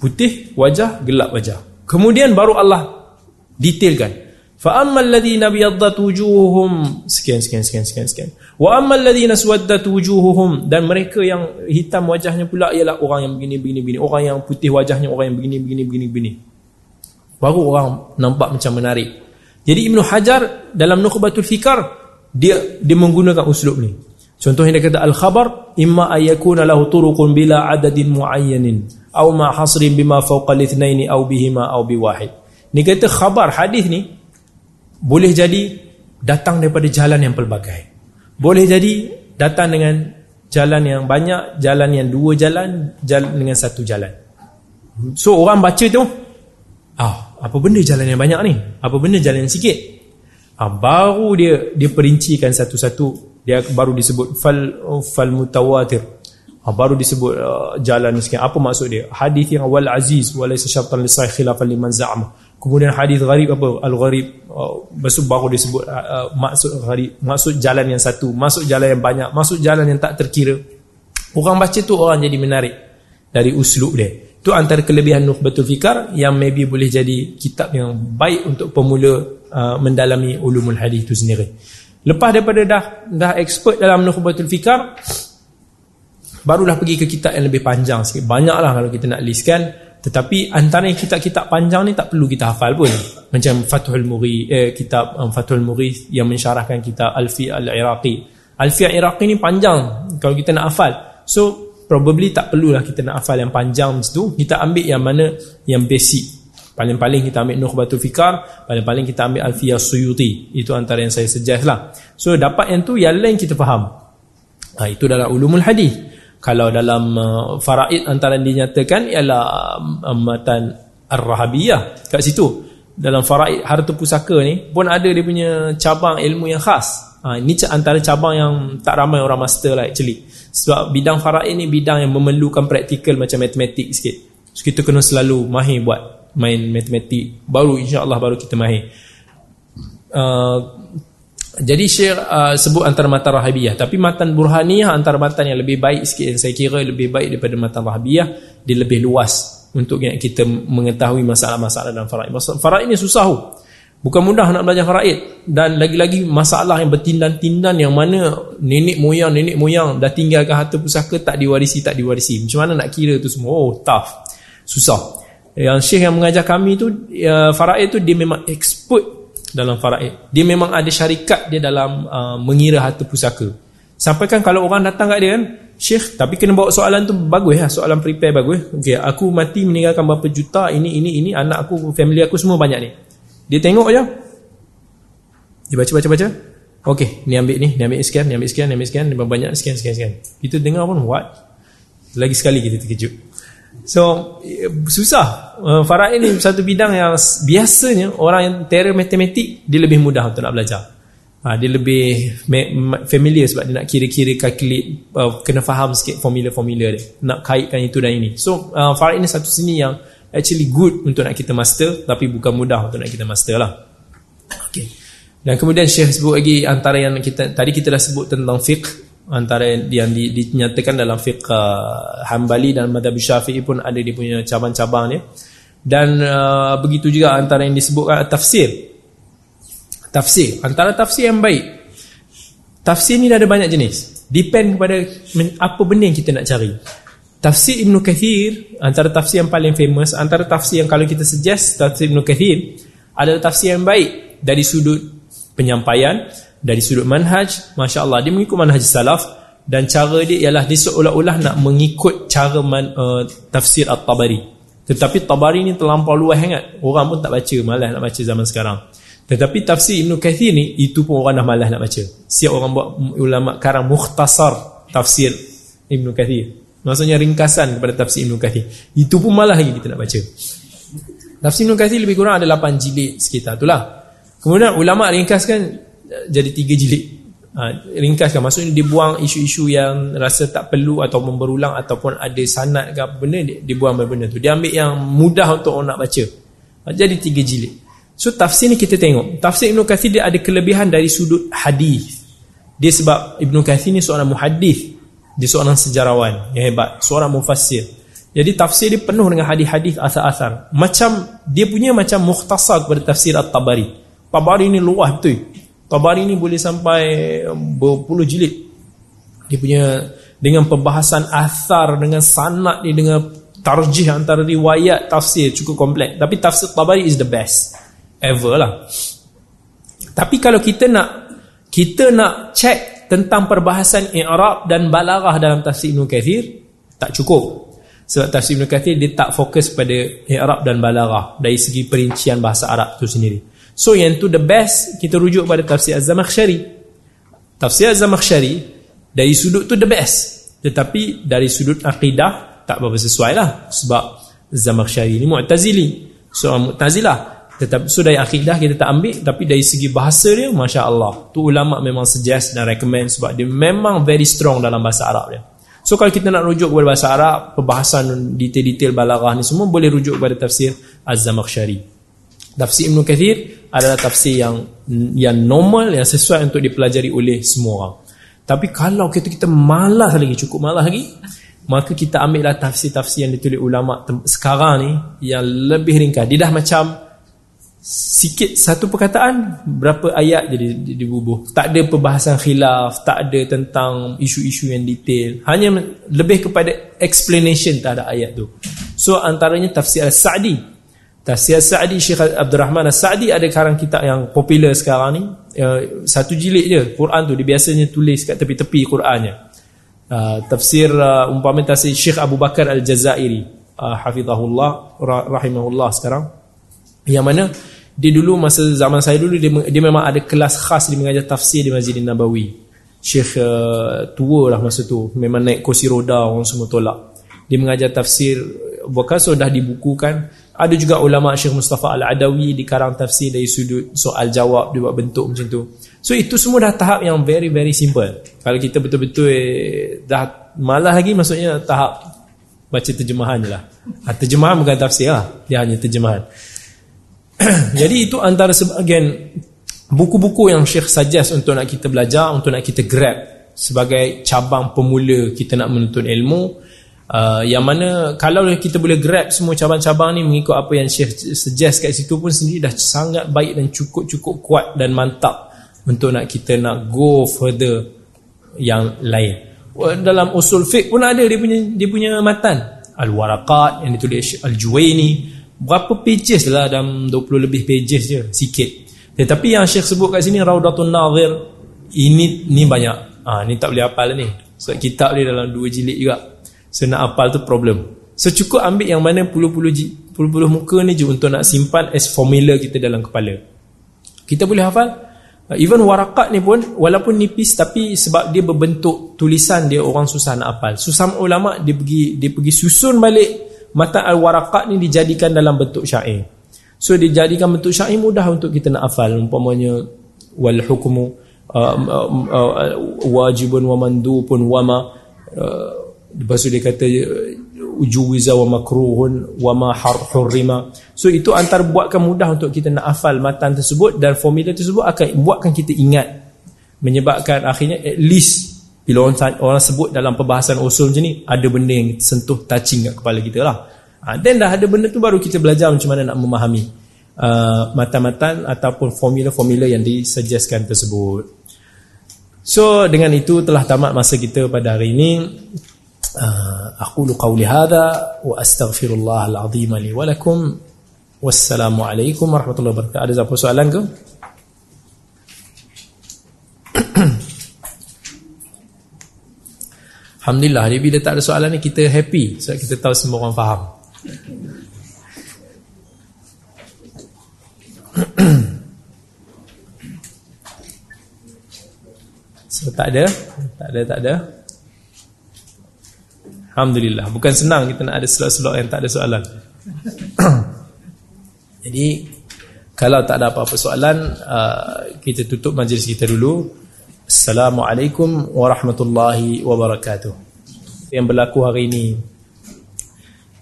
Putih wajah, gelap wajah. Kemudian baru Allah detailkan ammal ladina biyaddat wujuhuhum sekian sekian sekian sekian sekian. ammal ladina suwaddat wujuhuhum dan mereka yang hitam wajahnya pula ialah orang yang begini begini begini. Orang yang putih wajahnya orang yang begini begini begini begini. Baru orang nampak macam menarik. Jadi Ibnu Hajar dalam Nukhbatul Fikar dia dia menggunakan uslub ni. Contohnya dia kata al khabar imma ayakuna lahu turuqun bila adadin muayyanin aw ma hasrin bima fawqa al-ithnaini aw bihima aw biwahid ni kata khabar hadis ni boleh jadi datang daripada jalan yang pelbagai. Boleh jadi datang dengan jalan yang banyak jalan yang dua jalan jalan dengan satu jalan. So orang baca tu ah apa benda jalan yang banyak ni? Apa benda jalan yang sikit? Ah, baru dia dia perincikan satu-satu. Dia baru disebut fal fal mutawatir. Ah, baru disebut uh, jalan sekian apa maksud dia? Hadis yang wal aziz walaysa syartan lisai khilafan liman za'ama Kemudian hadis gharib apa? Al-gharib uh, baru disebut uh, uh, maksud gharib, maksud jalan yang satu, maksud jalan yang banyak, maksud jalan yang tak terkira. Orang baca tu orang jadi menarik dari uslub dia. Tu antara kelebihan Nukhbatul Fikar yang maybe boleh jadi kitab yang baik untuk pemula uh, mendalami ulumul hadis tu sendiri. Lepas daripada dah dah expert dalam Nukhbatul Fikar barulah pergi ke kitab yang lebih panjang sikit. Banyaklah kalau kita nak listkan tetapi antara kitab-kitab panjang ni tak perlu kita hafal pun. Macam Fathul Muri, eh, kitab um, Fathul Muri yang mensyarahkan kitab Alfi Al-Iraqi. Alfi Al-Iraqi ni panjang kalau kita nak hafal. So, probably tak perlulah kita nak hafal yang panjang macam tu. Kita ambil yang mana yang basic. Paling-paling kita ambil Nuh Batu Fikar, paling-paling kita ambil Alfiyah Suyuti. Itu antara yang saya suggest lah. So, dapat yang tu, yang lain kita faham. Ha, itu dalam ulumul hadis kalau dalam uh, faraid antara yang dinyatakan ialah uh, matan ar-rahabiyah. Kat situ dalam faraid harta pusaka ni pun ada dia punya cabang ilmu yang khas. Ha, ini antara cabang yang tak ramai orang master lah actually. Sebab bidang faraid ni bidang yang memerlukan praktikal macam matematik sikit. So kita kena selalu mahir buat main matematik. Baru insyaAllah baru kita mahir. Uh, jadi Syekh uh, sebut antara matan Rahabiyah. Tapi matan Burhaniyah antara matan yang lebih baik sikit Yang saya kira lebih baik daripada matan Rahabiyah Dia lebih luas Untuk kita mengetahui masalah-masalah dalam faraid. Faraid ini susah Bukan mudah nak belajar faraid. Dan lagi-lagi masalah yang bertindan-tindan Yang mana nenek moyang, nenek moyang Dah tinggalkan harta pusaka tak diwarisi, tak diwarisi. Macam mana nak kira tu semua? Oh tough. Susah. Yang Syekh yang mengajar kami tu uh, Faraid tu dia memang expert dalam faraid. Dia memang ada syarikat dia dalam uh, mengira harta pusaka. Sampai kan kalau orang datang kat dia kan, Syekh, tapi kena bawa soalan tu bagus ya, soalan prepare bagus. Okey, aku mati meninggalkan berapa juta, ini ini ini anak aku, family aku semua banyak ni. Dia tengok aja. Dia baca baca baca. Okey, ni ambil ni, ni ambil sekian, ni ambil sekian, ni ambil sekian, ni banyak sekian sekian sekian. Kita dengar pun what? Lagi sekali kita terkejut. So susah. Uh, Faraid ni satu bidang yang Biasanya orang yang terror matematik Dia lebih mudah untuk nak belajar. Ha, Dia lebih familiar Sebab dia nak kira-kira calculate uh, Kena faham sikit formula-formula dia. Nak kaitkan itu dan ini. So uh, Faraid ni satu sini yang Actually good untuk nak kita master Tapi bukan mudah untuk nak kita master lah. Okay. Dan kemudian Syekh sebut lagi antara yang kita tadi kita dah sebut tentang fiqh antara yang di, dinyatakan dalam fiqh uh, Hambali dan Madhab Syafi'i pun ada dia punya cabang-cabang dia. Dan uh, begitu juga antara yang disebutkan tafsir. Tafsir. Antara tafsir yang baik. Tafsir ni ada banyak jenis. Depend kepada apa benda yang kita nak cari. Tafsir Ibn Kathir antara tafsir yang paling famous antara tafsir yang kalau kita suggest tafsir Ibn Kathir adalah tafsir yang baik. Dari sudut penyampaian dari sudut manhaj Masya Allah dia mengikut manhaj salaf dan cara dia ialah dia seolah-olah nak mengikut cara man, uh, tafsir At-Tabari. Tetapi Tabari ni terlampau luas sangat. Orang pun tak baca malas nak baca zaman sekarang. Tetapi tafsir Ibn Kathir ni itu pun orang dah malas nak baca. Siap orang buat ulama karang mukhtasar tafsir Ibn Kathir. Maksudnya ringkasan kepada tafsir Ibn Kathir. Itu pun malas lagi kita nak baca. Tafsir Ibn Kathir lebih kurang ada 8 jilid sekitar itulah. Kemudian ulama ringkaskan jadi tiga jilid. Ha, ringkaskan maksudnya dia buang isu-isu yang rasa tak perlu atau berulang ataupun ada sanat ke apa benda dia, dia buang benda tu. Dia ambil yang mudah untuk orang nak baca. Ha, jadi tiga jilid. So tafsir ni kita tengok. Tafsir Ibn Kathir dia ada kelebihan dari sudut hadis. Dia sebab Ibn Kathir ni seorang muhadis dia seorang sejarawan yang hebat. Seorang mufassir. Jadi tafsir dia penuh dengan hadis-hadis asar-asar macam dia punya macam mukhtasar kepada tafsir At-Tabari. Tabari ni luas betul Tabari ni boleh sampai um, berpuluh jilid. Dia punya dengan pembahasan asar dengan sanad ni dengan tarjih antara riwayat tafsir cukup kompleks. Tapi tafsir Tabari is the best ever lah. Tapi kalau kita nak kita nak check tentang perbahasan i'rab dan balaghah dalam tafsir Ibn Kathir tak cukup. Sebab tafsir Ibn Kathir dia tak fokus pada i'rab dan balaghah dari segi perincian bahasa Arab tu sendiri. So yang tu the best kita rujuk pada tafsir Az-Zamakhsyari. Tafsir Az-Zamakhsyari dari sudut tu the best. tetapi dari sudut akidah tak berapa sesuai lah sebab Zamakhsyari ni Mu'tazili. So Mu'tazilah. Tetapi so dari akidah kita tak ambil tapi dari segi bahasa dia Masya Allah tu ulama memang suggest dan recommend sebab dia memang very strong dalam bahasa Arab dia. So kalau kita nak rujuk kepada bahasa Arab perbahasan detail-detail balaghah ni semua boleh rujuk kepada tafsir Az-Zamakhsyari tafsir Ibn Kathir adalah tafsir yang yang normal yang sesuai untuk dipelajari oleh semua orang. Tapi kalau kita kita malas lagi cukup malas lagi maka kita ambillah tafsir-tafsir yang ditulis ulama sekarang ni yang lebih ringkas. Dia dah macam sikit satu perkataan berapa ayat jadi dibubuh. Tak ada perbahasan khilaf tak ada tentang isu-isu yang detail. Hanya lebih kepada explanation tak ada ayat tu. So antaranya tafsir al-Sa'di tafsir al-Sa'di Syekh Abdul Rahman al-Sa'di ada karang kitab yang popular sekarang ni uh, satu jilid je Quran tu dia biasanya tulis kat tepi-tepi Qurannya uh, tafsir uh, umpamanya tafsir Syekh Abu Bakar al-Jazairi uh, hafizahullah rahimahullah sekarang yang mana dia dulu masa zaman saya dulu dia, dia memang ada kelas khas dia mengajar tafsir di Masjid Nabawi. Syekh uh, tua lah masa tu memang naik kursi roda orang semua tolak. Dia mengajar tafsir bukan sudah dibukukan. Ada juga ulama Syekh Mustafa Al-Adawi di karang tafsir dari sudut soal jawab dia buat bentuk macam tu. So itu semua dah tahap yang very very simple. Kalau kita betul-betul eh, dah malah lagi maksudnya tahap baca terjemahan je lah. Ha, terjemahan bukan tafsir lah. Dia hanya terjemahan. Jadi itu antara sebahagian buku-buku yang Syekh suggest untuk nak kita belajar, untuk nak kita grab sebagai cabang pemula kita nak menuntut ilmu. Uh, yang mana kalau kita boleh grab semua cabang-cabang ni mengikut apa yang Syekh suggest kat situ pun sendiri dah sangat baik dan cukup-cukup kuat dan mantap untuk nak kita nak go further yang lain. Dalam usul fiqh pun ada dia punya dia punya matan. Al-Waraqat yang ditulis Al-Juwaini. Berapa pages lah dalam 20 lebih pages je sikit. Tetapi yang Syekh sebut kat sini Raudatun Nazir ini ni banyak. Ah ha, ni tak boleh hafal ni. Sebab kitab dia dalam dua jilid juga so nak hafal tu problem. So cukup ambil yang mana puluh-puluh muka ni je untuk nak simpan as formula kita dalam kepala. Kita boleh hafal. Even warakat ni pun walaupun nipis tapi sebab dia berbentuk tulisan dia orang susah nak hafal susah ulama dia pergi dia pergi susun balik mata al-waraqat ni dijadikan dalam bentuk syair. So dijadikan bentuk syair mudah untuk kita nak hafal. Umpamanya wal hukmu uh, uh, uh, wajibun wa mandubun wa ma uh, lepas tu dia kata ujuwiza wa makruhun wa ma hurrima. So itu antara buatkan mudah untuk kita nak hafal matan tersebut dan formula tersebut akan buatkan kita ingat. Menyebabkan akhirnya at least bila orang, orang sebut dalam perbahasan usul macam ni ada benda yang sentuh touching kat kepala kita lah. Ha, then dah ada benda tu baru kita belajar macam mana nak memahami uh, matan-matan ataupun formula-formula yang disuggestkan tersebut. So dengan itu telah tamat masa kita pada hari ini uh, aku lu qawli hadha wa astaghfirullah al-azim li walakum wassalamualaikum warahmatullahi wabarakatuh ada siapa soalan ke? Alhamdulillah dia bila tak ada soalan ni kita happy sebab kita tahu semua orang faham. so tak ada, tak ada, tak ada. Alhamdulillah, bukan senang kita nak ada slot-slot yang tak ada soalan. Jadi kalau tak ada apa-apa soalan, uh, kita tutup majlis kita dulu. Assalamualaikum warahmatullahi wabarakatuh. Yang berlaku hari ini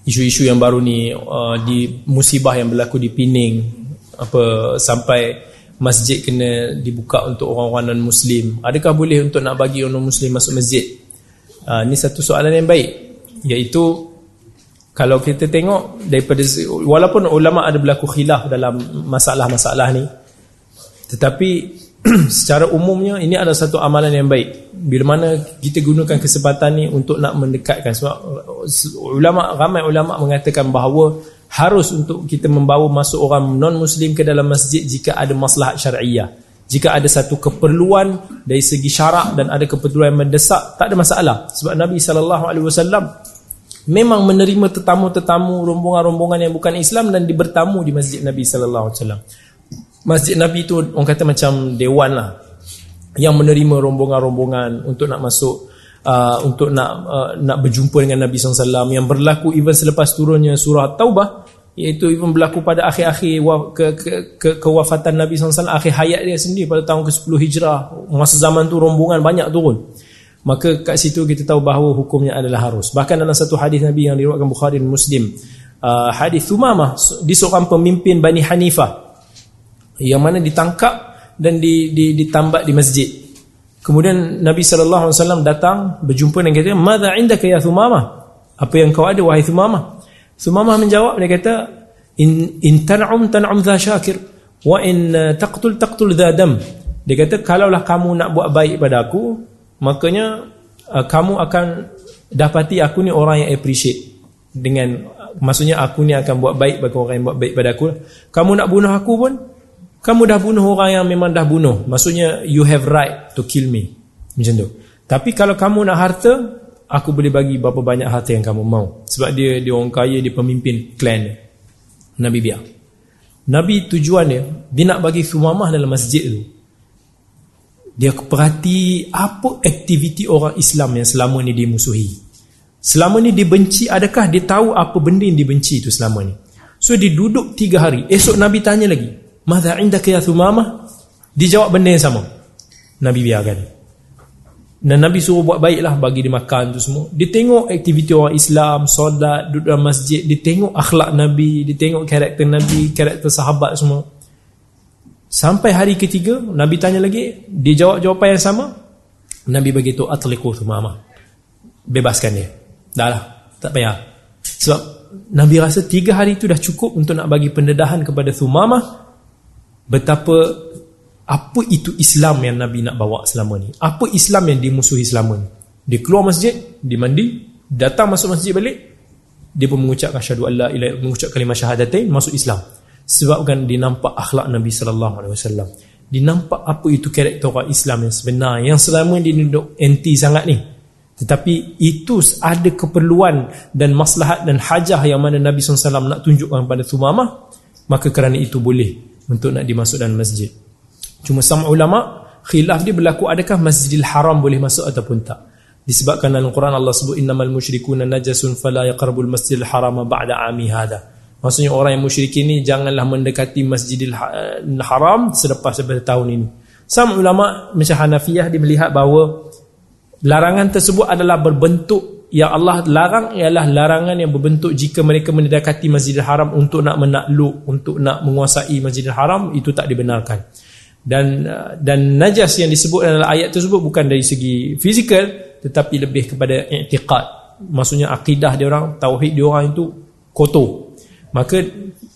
isu-isu yang baru ni uh, di musibah yang berlaku di Pining apa sampai masjid kena dibuka untuk orang-orang non muslim. Adakah boleh untuk nak bagi orang non muslim masuk masjid? Uh, ini satu soalan yang baik iaitu kalau kita tengok daripada walaupun ulama ada berlaku khilaf dalam masalah-masalah ni tetapi secara umumnya ini adalah satu amalan yang baik. Bila mana kita gunakan kesempatan ni untuk nak mendekatkan sebab ulama ramai ulama mengatakan bahawa harus untuk kita membawa masuk orang non muslim ke dalam masjid jika ada maslahat syar'iyyah jika ada satu keperluan dari segi syarak dan ada keperluan mendesak tak ada masalah. Sebab Nabi saw memang menerima tetamu-tetamu rombongan-rombongan yang bukan Islam dan dibertamu di masjid Nabi saw Masjid Nabi tu orang kata macam dewan lah yang menerima rombongan-rombongan untuk nak masuk uh, untuk nak uh, nak berjumpa dengan Nabi SAW yang berlaku even selepas turunnya surah Taubah iaitu even berlaku pada akhir-akhir ke, ke, ke, kewafatan Nabi SAW akhir hayat dia sendiri pada tahun ke-10 hijrah. Masa zaman tu rombongan banyak turun. Maka kat situ kita tahu bahawa hukumnya adalah harus. Bahkan dalam satu hadis Nabi yang diriwayatkan Bukhari dan Muslim uh, hadis Thumamah di seorang pemimpin Bani Hanifah yang mana ditangkap dan di, di, ditambak di masjid. Kemudian Nabi SAW datang berjumpa dan kata Mada indaka ya Thumamah apa yang kau ada wahai Thumamah Thumamah menjawab dia kata in, in tan'um tan'um dha syakir wa in taqtul taqtul dha dam. Dia kata kalaulah kamu nak buat baik pada aku makanya uh, kamu akan dapati aku ni orang yang appreciate. Dengan maksudnya aku ni akan buat baik bagi orang yang buat baik pada aku. Kamu nak bunuh aku pun kamu dah bunuh orang yang memang dah bunuh. Maksudnya you have right to kill me. Macam tu. Tapi kalau kamu nak harta aku boleh bagi berapa banyak harta yang kamu mau sebab dia dia orang kaya dia pemimpin clan dia Nabi biar Nabi tujuan dia dia nak bagi sumamah dalam masjid tu dia perhati apa aktiviti orang Islam yang selama ni dimusuhi. Selama ni dibenci, adakah dia tahu apa benda yang dibenci itu selama ni? So dia duduk tiga hari. Esok Nabi tanya lagi. Mada indaka ya thumamah? Dia jawab benda yang sama. Nabi biarkan. Dan Nabi suruh buat baiklah bagi dia makan tu semua. Dia tengok aktiviti orang Islam, solat, duduk dalam masjid. Dia tengok akhlak Nabi, dia tengok karakter Nabi, karakter sahabat semua. Sampai hari ketiga Nabi tanya lagi Dia jawab jawapan yang sama Nabi begitu Atliku thumama Bebaskan dia Dah lah Tak payah Sebab Nabi rasa tiga hari itu dah cukup Untuk nak bagi pendedahan kepada thumama Betapa Apa itu Islam yang Nabi nak bawa selama ni? Apa Islam yang dimusuhi selama ni? Dia keluar masjid Dia mandi Datang masuk masjid balik Dia pun mengucapkan syahadu Allah Mengucap kalimah syahadatain Masuk Islam. Sebabkan dia nampak akhlak Nabi wasallam. Dia nampak apa itu karakter orang Islam yang sebenar yang selama dia duduk anti sangat ni. Tetapi itu ada keperluan dan maslahat dan hajah yang mana Nabi SAW nak tunjukkan kepada Thumamah maka kerana itu boleh untuk nak dimasuk dalam masjid cuma sama ulama khilaf dia berlaku adakah masjidil haram boleh masuk ataupun tak disebabkan dalam Quran Allah sebut innamal musyrikuna najasun fala yaqrabul masjidil haram ba'da ami hadha Maksudnya orang yang musyrikin ni janganlah mendekati Masjidil ha-, Haram selepas daripada tahun ini. Sama ulama macam Hanafiyah dia melihat bahawa larangan tersebut adalah berbentuk yang Allah larang ialah larangan yang berbentuk jika mereka mendekati Masjidil Haram untuk nak menakluk, untuk nak menguasai Masjidil Haram itu tak dibenarkan. Dan dan najas yang disebut dalam ayat tersebut bukan dari segi fizikal tetapi lebih kepada i'tiqad. Maksudnya akidah dia orang, tauhid dia orang itu kotor. Maka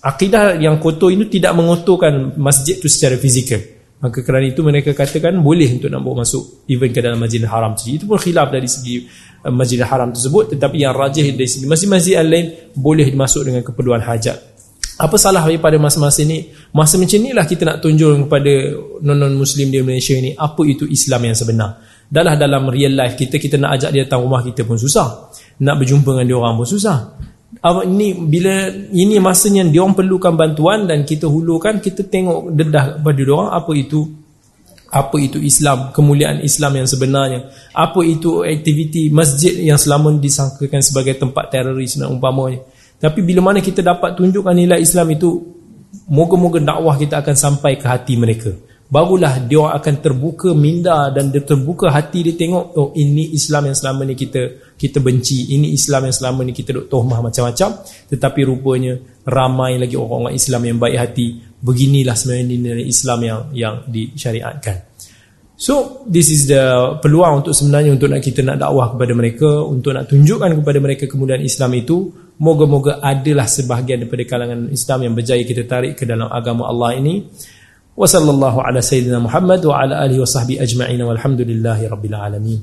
akidah yang kotor itu tidak mengotorkan masjid itu secara fizikal. Maka kerana itu mereka katakan boleh untuk nak bawa masuk even ke dalam masjid haram itu pun khilaf dari segi uh, masjid haram tersebut. Tetapi yang rajih dari segi masjid-masjid lain boleh dimasuk dengan keperluan hajat apa salah daripada masa-masa ini? Masa macam inilah kita nak tunjuk kepada non-non muslim di Malaysia ini apa itu Islam yang sebenar? Dalam dalam real life kita kita nak ajak dia datang rumah kita pun susah. Nak berjumpa dengan dia orang pun susah. Ini bila ini masanya dia orang perlukan bantuan dan kita hulukan kita tengok dedah kepada dia orang apa itu apa itu Islam kemuliaan Islam yang sebenarnya? Apa itu aktiviti masjid yang selama disangkakan sebagai tempat teroris dan umpamanya tapi bila mana kita dapat tunjukkan nilai Islam itu moga-moga dakwah kita akan sampai ke hati mereka. Barulah dia akan terbuka minda dan dia terbuka hati dia tengok oh ini Islam yang selama ni kita kita benci ini Islam yang selama ni kita duk tohmah macam-macam. Tetapi rupanya ramai lagi orang-orang Islam yang baik hati. Beginilah sebenarnya nilai Islam yang yang disyariatkan So this is the peluang untuk sebenarnya untuk nak kita nak dakwah kepada mereka untuk nak tunjukkan kepada mereka kemudahan Islam itu moga-moga adalah sebahagian daripada kalangan Islam yang berjaya kita tarik ke dalam agama Allah ini. Wassallallahu ala sayyidina Muhammad wa ala alihi washabbi ajma'in walhamdulillahirabbil alamin.